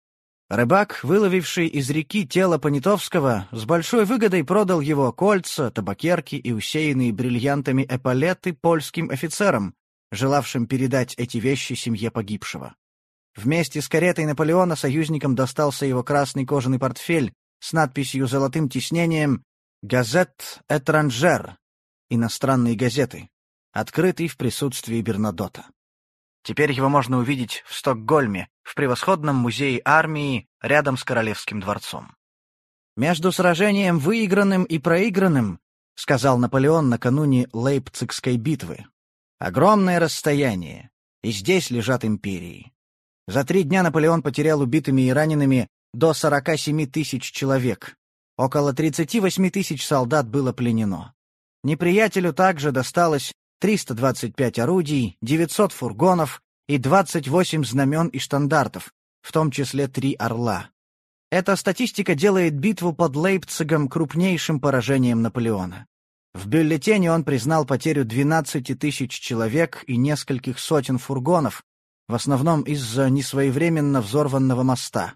Рыбак, выловивший из реки тело Понятовского, с большой выгодой продал его кольца, табакерки и усеянные бриллиантами эполеты польским офицерам, желавшим передать эти вещи семье погибшего. Вместе с каретой Наполеона союзникам достался его красный кожаный портфель с надписью золотым тиснением «Газет Этранжер» — иностранные газеты, открытый в присутствии Бернадота. Теперь его можно увидеть в Стокгольме, в превосходном музее армии рядом с Королевским дворцом. «Между сражением выигранным и проигранным», — сказал Наполеон накануне Лейпцигской битвы, — «огромное расстояние, и здесь лежат империи. За три дня Наполеон потерял убитыми и ранеными до 47 тысяч человек, Около 38 тысяч солдат было пленено. Неприятелю также досталось 325 орудий, 900 фургонов и 28 знамен и штандартов, в том числе три «Орла». Эта статистика делает битву под Лейпцигом крупнейшим поражением Наполеона. В бюллетене он признал потерю 12 тысяч человек и нескольких сотен фургонов, в основном из-за несвоевременно взорванного моста.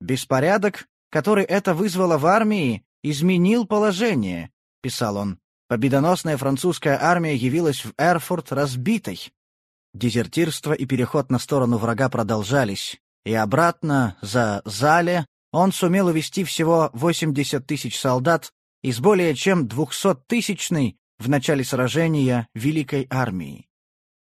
Беспорядок который это вызвало в армии, изменил положение, — писал он. Победоносная французская армия явилась в Эрфурт разбитой. Дезертирство и переход на сторону врага продолжались, и обратно, за Зале, он сумел увести всего 80 тысяч солдат из более чем 200-тысячной в начале сражения Великой армии.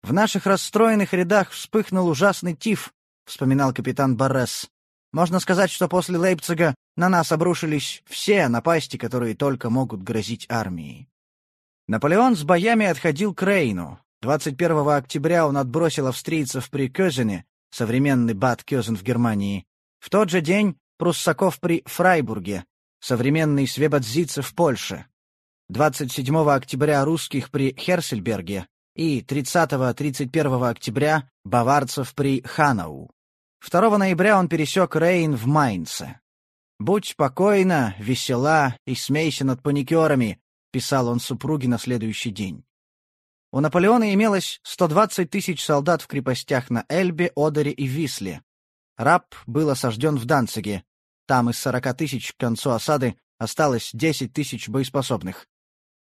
«В наших расстроенных рядах вспыхнул ужасный тиф», — вспоминал капитан Баррес. «Можно сказать, что после Лейпцига на нас обрушились все напасти, которые только могут грозить армии». Наполеон с боями отходил к Рейну. 21 октября он отбросил австрийцев при Кёзене, современный Бад Кёзен в Германии. В тот же день пруссаков при Фрайбурге, современный Свебодзице в Польше. 27 октября русских при Херсельберге и 30-31 октября баварцев при Ханау. 2 ноября он пересек Рейн в Майнце. «Будь спокойна, весела и смейся над паникерами», — писал он супруге на следующий день. У Наполеона имелось 120 тысяч солдат в крепостях на Эльбе, Одере и Висле. Раб был осажден в Данциге. Там из 40 тысяч к концу осады осталось 10 тысяч боеспособных.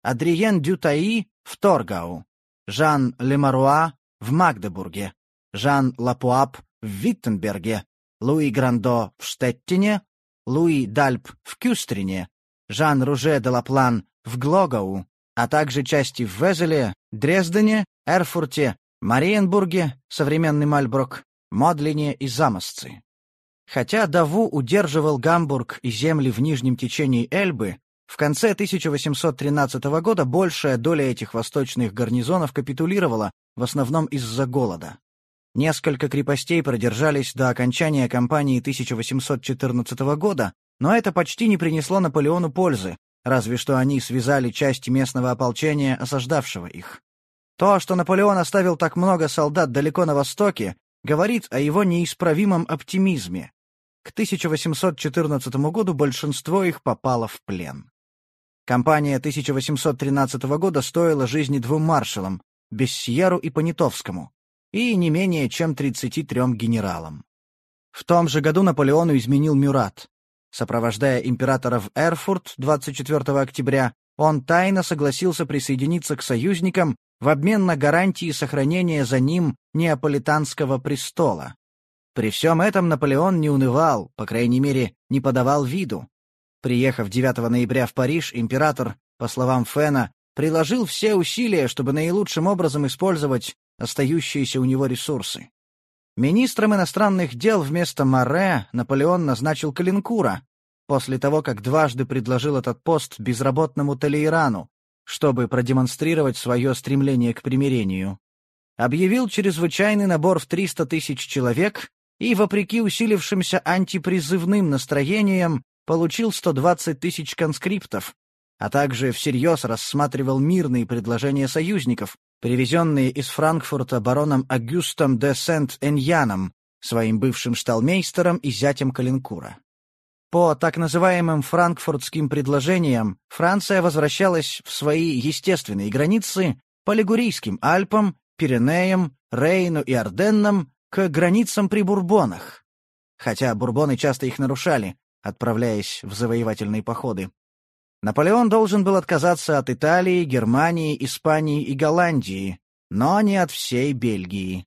Адриен Дютаи в Торгау, Жан Лемаруа в Магдебурге, Жан Лапуап в Виттенберге, Луи Грандо в Штеттине, Луи Дальп в Кюстрине, Жан Руже де Лаплан в Глогау, а также части в Везеле, Дрездене, Эрфурте, Мариенбурге, современный Мальброк, Модлине и Замосцы. Хотя Даву удерживал Гамбург и земли в нижнем течении Эльбы, в конце 1813 года большая доля этих восточных гарнизонов капитулировала, в основном из-за голода. Несколько крепостей продержались до окончания кампании 1814 года, но это почти не принесло Наполеону пользы, разве что они связали части местного ополчения, осаждавшего их. То, что Наполеон оставил так много солдат далеко на востоке, говорит о его неисправимом оптимизме. К 1814 году большинство их попало в плен. Кампания 1813 года стоила жизни двум маршалам, Бессьеру и Понятовскому, и не менее чем 33 генералам. В том же году Наполеону изменил Мюрат. Сопровождая императора в Эрфурт 24 октября, он тайно согласился присоединиться к союзникам в обмен на гарантии сохранения за ним неаполитанского престола. При всем этом Наполеон не унывал, по крайней мере, не подавал виду. Приехав 9 ноября в Париж, император, по словам Фена, приложил все усилия, чтобы наилучшим образом использовать остающиеся у него ресурсы. Министром иностранных дел вместо Море Наполеон назначил Калинкура, после того, как дважды предложил этот пост безработному Толейрану, чтобы продемонстрировать свое стремление к примирению. Объявил чрезвычайный набор в 300 тысяч человек и, вопреки усилившимся антипризывным настроениям, получил 120 тысяч конскриптов, а также всерьез рассматривал мирные предложения союзников, привезенные из Франкфурта бароном Агюстом де Сент-Эньяном, своим бывшим шталмейстером и зятем Калинкура. По так называемым франкфуртским предложениям Франция возвращалась в свои естественные границы по Лигурийским Альпам, Пиренеям, Рейну и Орденнам к границам при Бурбонах. Хотя бурбоны часто их нарушали, отправляясь в завоевательные походы. Наполеон должен был отказаться от Италии, Германии, Испании и Голландии, но не от всей Бельгии.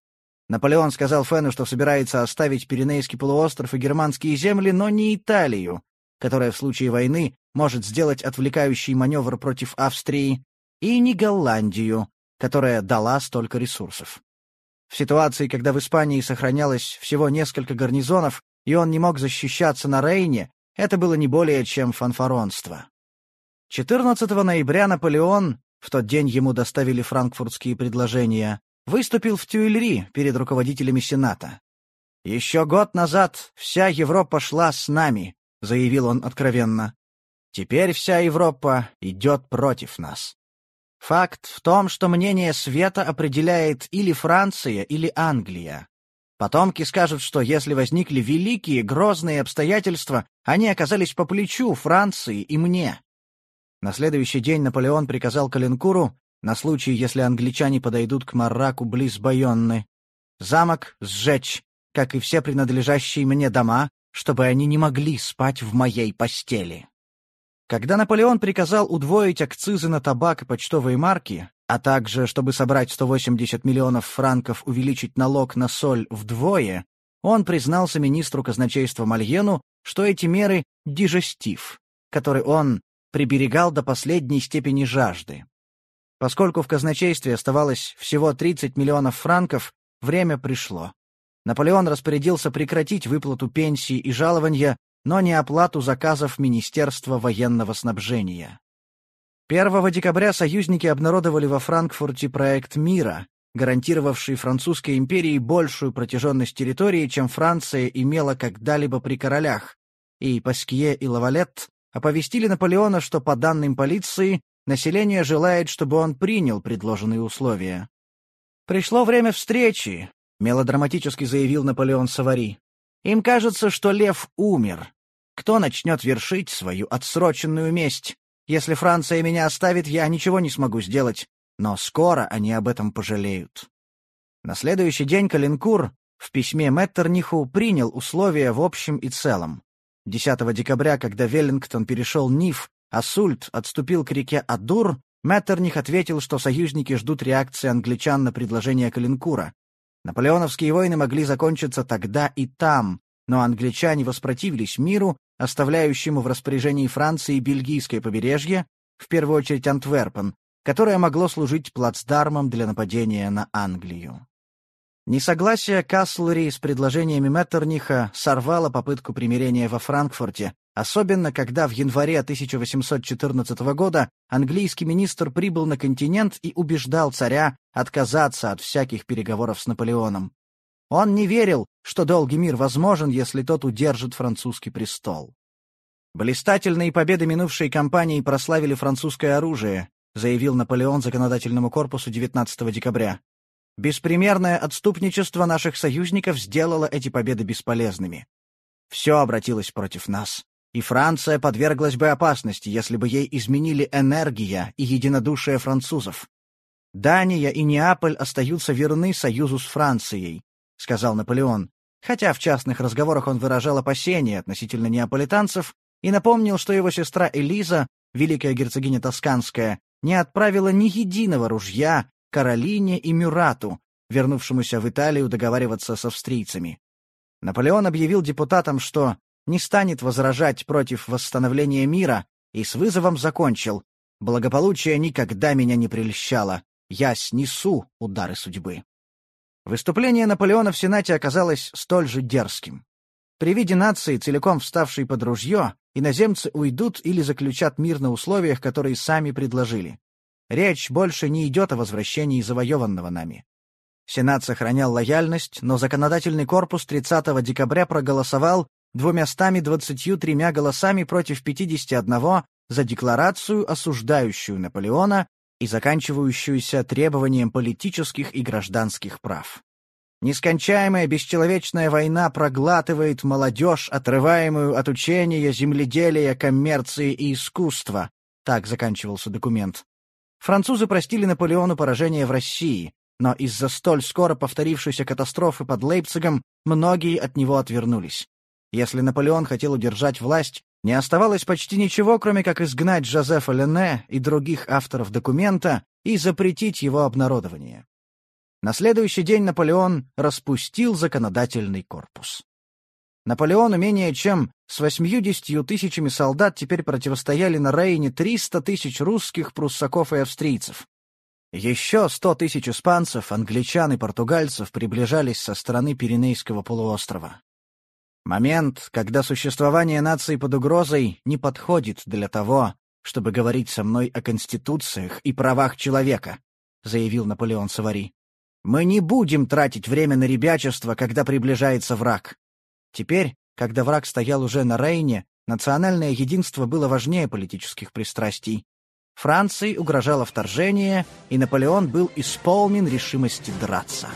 Наполеон сказал Фену, что собирается оставить Пиренейский полуостров и германские земли, но не Италию, которая в случае войны может сделать отвлекающий маневр против Австрии, и не Голландию, которая дала столько ресурсов. В ситуации, когда в Испании сохранялось всего несколько гарнизонов, и он не мог защищаться на Рейне, это было не более чем фанфаронство. 14 ноября Наполеон, в тот день ему доставили франкфуртские предложения, выступил в Тюильри перед руководителями Сената. «Еще год назад вся Европа шла с нами», — заявил он откровенно. «Теперь вся Европа идет против нас. Факт в том, что мнение света определяет или Франция, или Англия. Потомки скажут, что если возникли великие, грозные обстоятельства, они оказались по плечу Франции и мне. На следующий день Наполеон приказал Калинкуру, на случай, если англичане подойдут к Марраку близ Байонны, замок сжечь, как и все принадлежащие мне дома, чтобы они не могли спать в моей постели. Когда Наполеон приказал удвоить акцизы на табак и почтовые марки, а также, чтобы собрать 180 миллионов франков, увеличить налог на соль вдвое, он признался министру казначейства Мальену, что эти меры — дижестив, который он приберегал до последней степени жажды. Поскольку в казначействе оставалось всего 30 миллионов франков, время пришло. Наполеон распорядился прекратить выплату пенсий и жалования, но не оплату заказов Министерства военного снабжения. 1 декабря союзники обнародовали во Франкфурте проект мира, гарантировавший Французской империи большую протяженность территории, чем Франция имела когда-либо при королях, и Паскье и Лавалет оповестили Наполеона, что по данным полиции население желает, чтобы он принял предложенные условия. «Пришло время встречи», — мелодраматически заявил Наполеон Савари. «Им кажется, что лев умер. Кто начнет вершить свою отсроченную месть? Если Франция меня оставит, я ничего не смогу сделать, но скоро они об этом пожалеют». На следующий день Калинкур в письме Меттерниху принял условия в общем и целом. 10 декабря, когда Веллингтон перешел Ниф, а Сульт отступил к реке Адур, Меттерних ответил, что союзники ждут реакции англичан на предложение Калинкура. Наполеоновские войны могли закончиться тогда и там, но англичане воспротивились миру, оставляющему в распоряжении Франции бельгийское побережье, в первую очередь Антверпен, которое могло служить плацдармом для нападения на Англию. Несогласие Каслери с предложениями Меттерниха сорвало попытку примирения во Франкфурте, особенно когда в январе 1814 года английский министр прибыл на континент и убеждал царя отказаться от всяких переговоров с Наполеоном. Он не верил, что долгий мир возможен, если тот удержит французский престол. «Блистательные победы минувшей кампании прославили французское оружие», заявил Наполеон законодательному корпусу 19 декабря. «Беспримерное отступничество наших союзников сделало эти победы бесполезными. Все обратилось против нас, и Франция подверглась бы опасности, если бы ей изменили энергия и единодушие французов. Дания и Неаполь остаются верны союзу с Францией, — сказал Наполеон, хотя в частных разговорах он выражал опасения относительно неаполитанцев и напомнил, что его сестра Элиза, великая герцогиня Тосканская, не отправила ни единого ружья Каролине и Мюрату, вернувшемуся в Италию договариваться с австрийцами. Наполеон объявил депутатам, что не станет возражать против восстановления мира, и с вызовом закончил «Благополучие никогда меня не прельщало. Я снесу удары судьбы». Выступление Наполеона в Сенате оказалось столь же дерзким. При виде нации, целиком вставшей под ружье, иноземцы уйдут или заключат мир на условиях, которые сами предложили. Речь больше не идет о возвращении завоеванного нами. Сенат сохранял лояльность, но законодательный корпус 30 декабря проголосовал двумястами двадцатью тремя голосами против 51 за декларацию, осуждающую Наполеона и заканчивающуюся требованием политических и гражданских прав. Нескончаемая бесчеловечная война проглатывает молодежь, отрываемую от учения, земледелия, коммерции и искусства. Так заканчивался документ. Французы простили Наполеону поражение в России, но из-за столь скоро повторившейся катастрофы под Лейпцигом многие от него отвернулись. Если Наполеон хотел удержать власть, не оставалось почти ничего, кроме как изгнать Жозефа Лене и других авторов документа и запретить его обнародование. На следующий день Наполеон распустил законодательный корпус. Наполеону менее чем с 80 тысячами солдат теперь противостояли на Рейне 300 тысяч русских, пруссаков и австрийцев. Еще 100 тысяч испанцев, англичан и португальцев приближались со стороны Пиренейского полуострова. Момент, когда существование нации под угрозой не подходит для того, чтобы говорить со мной о конституциях и правах человека, заявил Наполеон Савари. Мы не будем тратить время на ребячество, когда приближается враг. Теперь, когда враг стоял уже на Рейне, национальное единство было важнее политических пристрастий. Франции угрожало вторжение, и Наполеон был исполнен решимости драться.